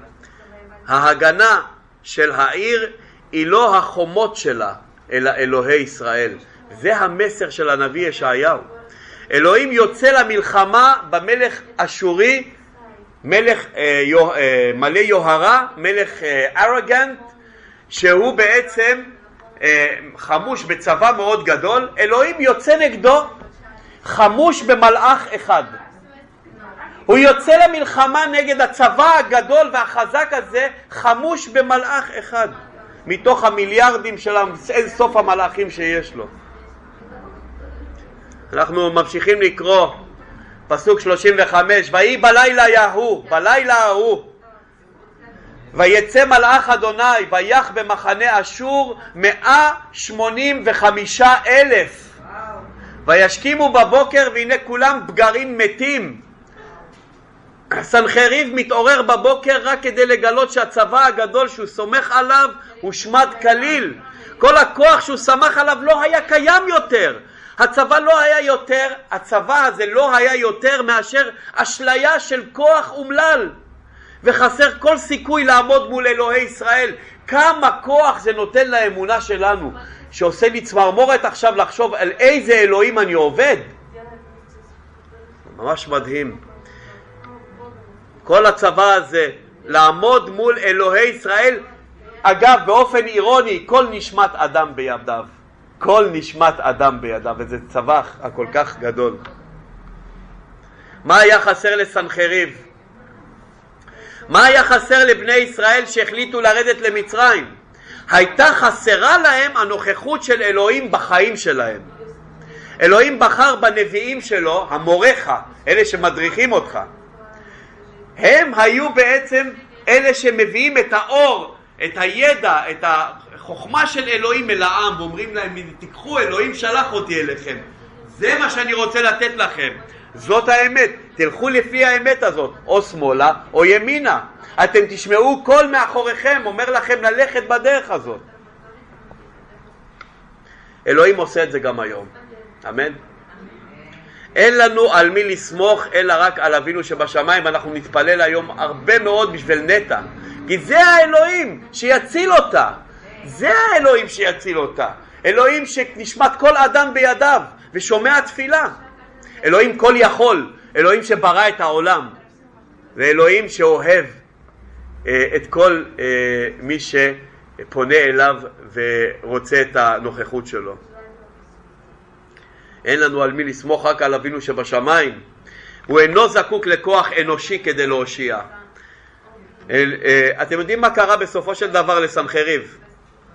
ההגנה של העיר היא לא החומות שלה, אלא אלוהי ישראל. זה המסר של הנביא ישעיהו. אלוהים יוצא למלחמה במלך אשורי, מלך אה, יו, אה, מלא יוהרה, מלך אה, ארגנט, שהוא בעצם אה, חמוש בצבא מאוד גדול, אלוהים יוצא נגדו חמוש במלאך אחד. הוא יוצא למלחמה נגד הצבא הגדול והחזק הזה חמוש במלאך אחד מתוך המיליארדים של אין סוף המלאכים שיש לו. אנחנו ממשיכים לקרוא פסוק 35 ויהי בלילה יהוא, בלילה ההוא ויצא מלאך אדוני ויח במחנה אשור מאה שמונים וחמישה אלף וישכימו בבוקר והנה כולם בגרים מתים סנחריב מתעורר בבוקר רק כדי לגלות שהצבא הגדול שהוא סומך עליו הושמד כליל. כל הכוח שהוא סמך עליו לא היה קיים יותר. הצבא לא היה יותר, הצבא הזה לא היה יותר מאשר אשליה של כוח אומלל. וחסר כל סיכוי לעמוד מול אלוהי ישראל. כמה כוח זה נותן לאמונה שלנו, שעושה לי צמרמורת עכשיו לחשוב על איזה אלוהים אני עובד. ממש מדהים. כל הצבא הזה, לעמוד מול אלוהי ישראל, אגב באופן אירוני, כל נשמת אדם בידיו, כל נשמת אדם בידיו, וזה צבא הכל כך גדול. מה היה חסר לסנחריב? מה היה חסר לבני ישראל שהחליטו לרדת למצרים? הייתה חסרה להם הנוכחות של אלוהים בחיים שלהם. אלוהים בחר בנביאים שלו, המוריך, אלה שמדריכים אותך. הם היו בעצם אלה שמביאים את האור, את הידע, את החוכמה של אלוהים אל העם ואומרים להם תיקחו אלוהים שלח אותי אליכם זה מה שאני רוצה לתת לכם זאת האמת, תלכו לפי האמת הזאת, או שמאלה או ימינה. אתם תשמעו קול מאחוריכם אומר לכם ללכת בדרך הזאת. אלוהים עושה את זה גם היום, אמן? אין לנו על מי לסמוך אלא רק על אבינו שבשמיים. ואנחנו נתפלל היום הרבה מאוד בשביל נטע. כי זה האלוהים שיציל אותה. זה האלוהים שיציל אותה. אלוהים שנשמת כל אדם בידיו ושומע תפילה אלוהים כל יכול אלוהים שברא את העולם ואלוהים שאוהב אה, את כל אה, מי שפונה אליו ורוצה את הנוכחות שלו אין לנו על מי לסמוך רק על אבינו שבשמיים. הוא אינו זקוק לכוח אנושי כדי להושיע. אה, אתם יודעים מה קרה בסופו של דבר לסנחריב?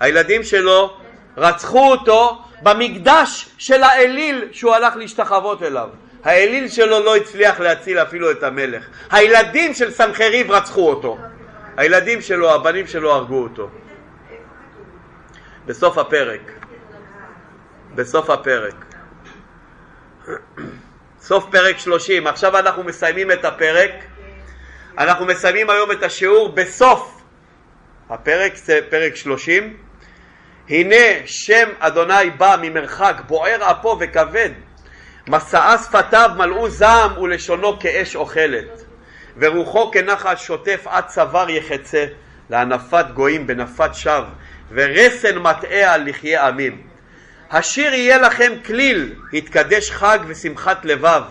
הילדים שלו רצחו אותו במקדש של האליל שהוא הלך להשתחוות אליו. האליל שלו לא הצליח להציל אפילו את המלך. הילדים של סנחריב רצחו אותו. הילדים שלו, הבנים שלו הרגו אותו. בסוף הפרק. בסוף הפרק. סוף פרק שלושים, עכשיו אנחנו מסיימים את הפרק, אנחנו מסיימים היום את השיעור בסוף הפרק, זה פרק שלושים, הנה שם אדוני בא ממרחק, בוער אפו וכבד, מסעה שפתיו מלאו זעם ולשונו כאש אוכלת, ורוחו כנחש שוטף עד צוואר יחצה, להנפת גויים בנפת שווא, ורסן מטעה לחיה עמים. השיר יהיה לכם כליל, התקדש חג ושמחת לבב,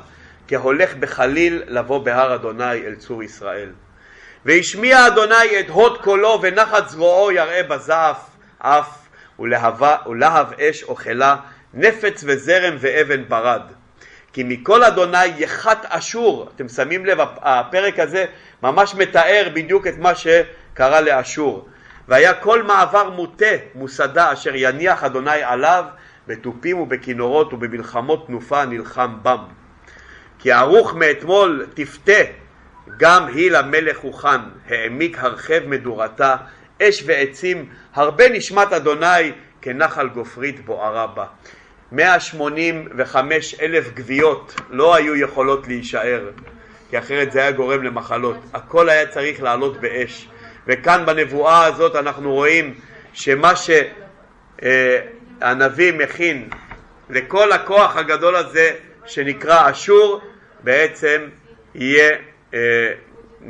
כהולך בחליל לבוא בהר אדוני אל צור ישראל. והשמיע אדוני את הוד קולו ונחת זרועו יראה בזעף אף ולהבה, ולהב אש אוכלה נפץ וזרם ואבן ברד. כי מכל אדוני יחת אשור, אתם שמים לב הפרק הזה ממש מתאר בדיוק את מה שקרה לאשור. והיה כל מעבר מוטה מוסדה אשר יניח אדוני עליו בתופים ובכינורות ובמלחמות תנופה נלחם בם. כי ערוך מאתמול תפתה גם היא למלך הוכן, העמיק הרחב מדורתה, אש ועצים, הרבה נשמת אדוני כנחל גופרית בוערה בה. 185 אלף גוויות לא היו יכולות להישאר, כי אחרת זה היה גורם למחלות. הכל היה צריך לעלות באש. וכאן בנבואה הזאת אנחנו רואים שמה שהנביא מכין לכל הכוח הגדול הזה שנקרא אשור, בעצם יהיה, אה,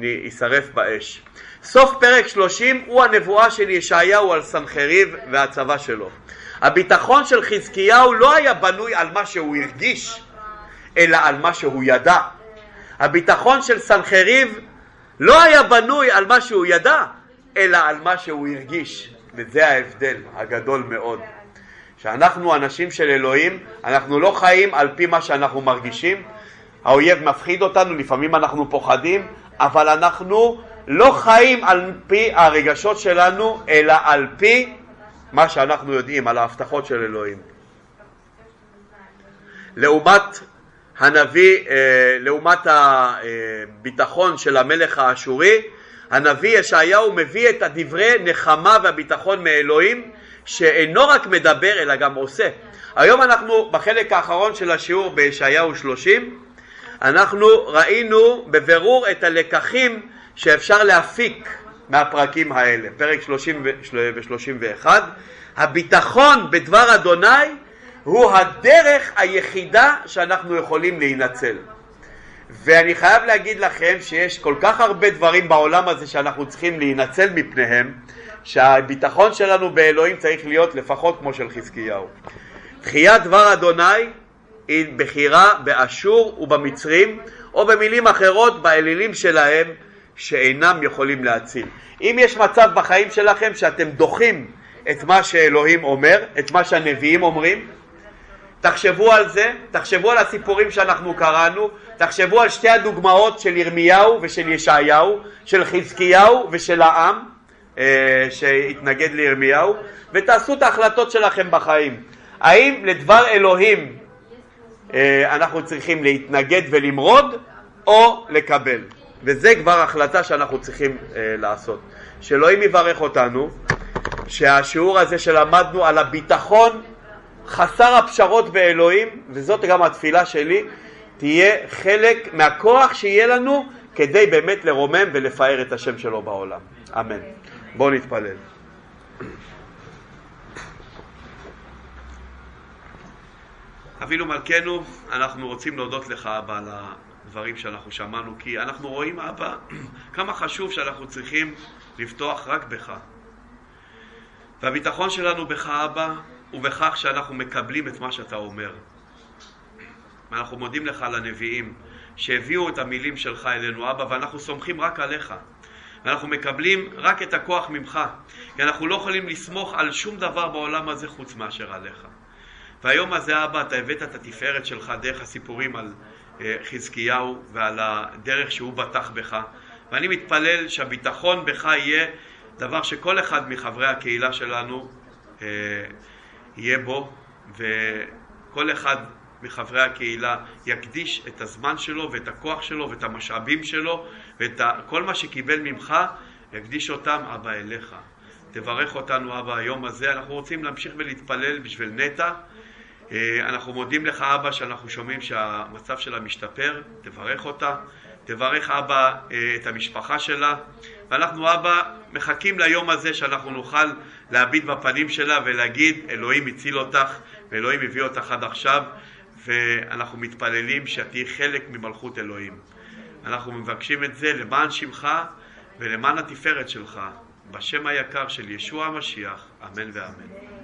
יישרף באש. סוף פרק 30 הוא הנבואה של ישעיהו על סנחריב והצבא שלו. הביטחון של חזקיהו לא היה בנוי על מה שהוא הרגיש, אלא על מה שהוא ידע. הביטחון של סנחריב לא היה בנוי על מה שהוא ידע, אלא על מה שהוא הרגיש. וזה ההבדל הגדול מאוד. שאנחנו אנשים של אלוהים, אנחנו לא חיים על פי מה שאנחנו מרגישים. האויב מפחיד אותנו, לפעמים אנחנו פוחדים, אבל אנחנו לא חיים על פי הרגשות שלנו, אלא על פי מה שאנחנו יודעים, על ההבטחות של אלוהים. לעומת הנביא, אה, לעומת הביטחון של המלך האשורי, הנביא ישעיהו מביא את הדברי נחמה והביטחון מאלוהים שאינו רק מדבר אלא גם עושה. היום אנחנו בחלק האחרון של השיעור בישעיהו 30 אנחנו ראינו בבירור את הלקחים שאפשר להפיק מהפרקים האלה, פרק 30 ו-31. הביטחון בדבר אדוני הוא הדרך היחידה שאנחנו יכולים להינצל. ואני חייב להגיד לכם שיש כל כך הרבה דברים בעולם הזה שאנחנו צריכים להינצל מפניהם, שהביטחון שלנו באלוהים צריך להיות לפחות כמו של חזקיהו. תחיית דבר אדוני היא בחירה באשור ובמצרים, או במילים אחרות באלילים שלהם שאינם יכולים להציל. אם יש מצב בחיים שלכם שאתם דוחים את מה שאלוהים אומר, את מה שהנביאים אומרים, תחשבו על זה, תחשבו על הסיפורים שאנחנו קראנו, תחשבו על שתי הדוגמאות של ירמיהו ושל ישעיהו, של חזקיהו ושל העם אה, שהתנגד לירמיהו, ותעשו את ההחלטות שלכם בחיים. האם לדבר אלוהים אה, אנחנו צריכים להתנגד ולמרוד, או לקבל? וזה כבר החלטה שאנחנו צריכים אה, לעשות. שאלוהים יברך אותנו, שהשיעור הזה שלמדנו על הביטחון חסר הפשרות באלוהים, וזאת גם התפילה שלי, תהיה חלק מהכוח שיהיה לנו כדי באמת לרומם ולפאר את השם שלו בעולם. אמן. בואו נתפלל. אבינו מלכנו, אנחנו רוצים להודות לך, אבא, על הדברים שאנחנו שמענו, כי אנחנו רואים, אבא, [CLEARS THROAT] כמה חשוב שאנחנו צריכים לפתוח רק בך. והביטחון שלנו בך, אבא, הוא בכך שאנחנו מקבלים את מה שאתה אומר. ואנחנו מודים לך על הנביאים שהביאו את המילים שלך אלינו, אבא, ואנחנו סומכים רק עליך. ואנחנו מקבלים רק את הכוח ממך, כי אנחנו לא יכולים לסמוך על שום דבר בעולם הזה חוץ מאשר עליך. והיום הזה, אבא, אתה הבאת את התפארת שלך דרך הסיפורים על חזקיהו ועל הדרך שהוא בטח בך, ואני מתפלל שהביטחון בך יהיה דבר שכל אחד מחברי הקהילה שלנו אה, יהיה בו, וכל אחד מחברי הקהילה יקדיש את הזמן שלו ואת הכוח שלו ואת המשאבים שלו ואת כל מה שקיבל ממך, יקדיש אותם, אבא, אליך. תברך אותנו, אבא, היום הזה. אנחנו רוצים להמשיך ולהתפלל בשביל נטע. אה, אנחנו מודים לך, אבא, שאנחנו שומעים שהמצב שלה משתפר. תברך אותה. תברך, אבא, אה, את המשפחה שלה. ואנחנו, אבא, מחכים ליום הזה שאנחנו נוכל להביט בפנים שלה ולהגיד, אלוהים הציל אותך ואלוהים הביא אותך עד עכשיו. ואנחנו מתפללים שתהיי חלק ממלכות אלוהים. אנחנו מבקשים את זה למען שמך ולמען התפארת שלך. בשם היקר של ישוע המשיח, אמן ואמן.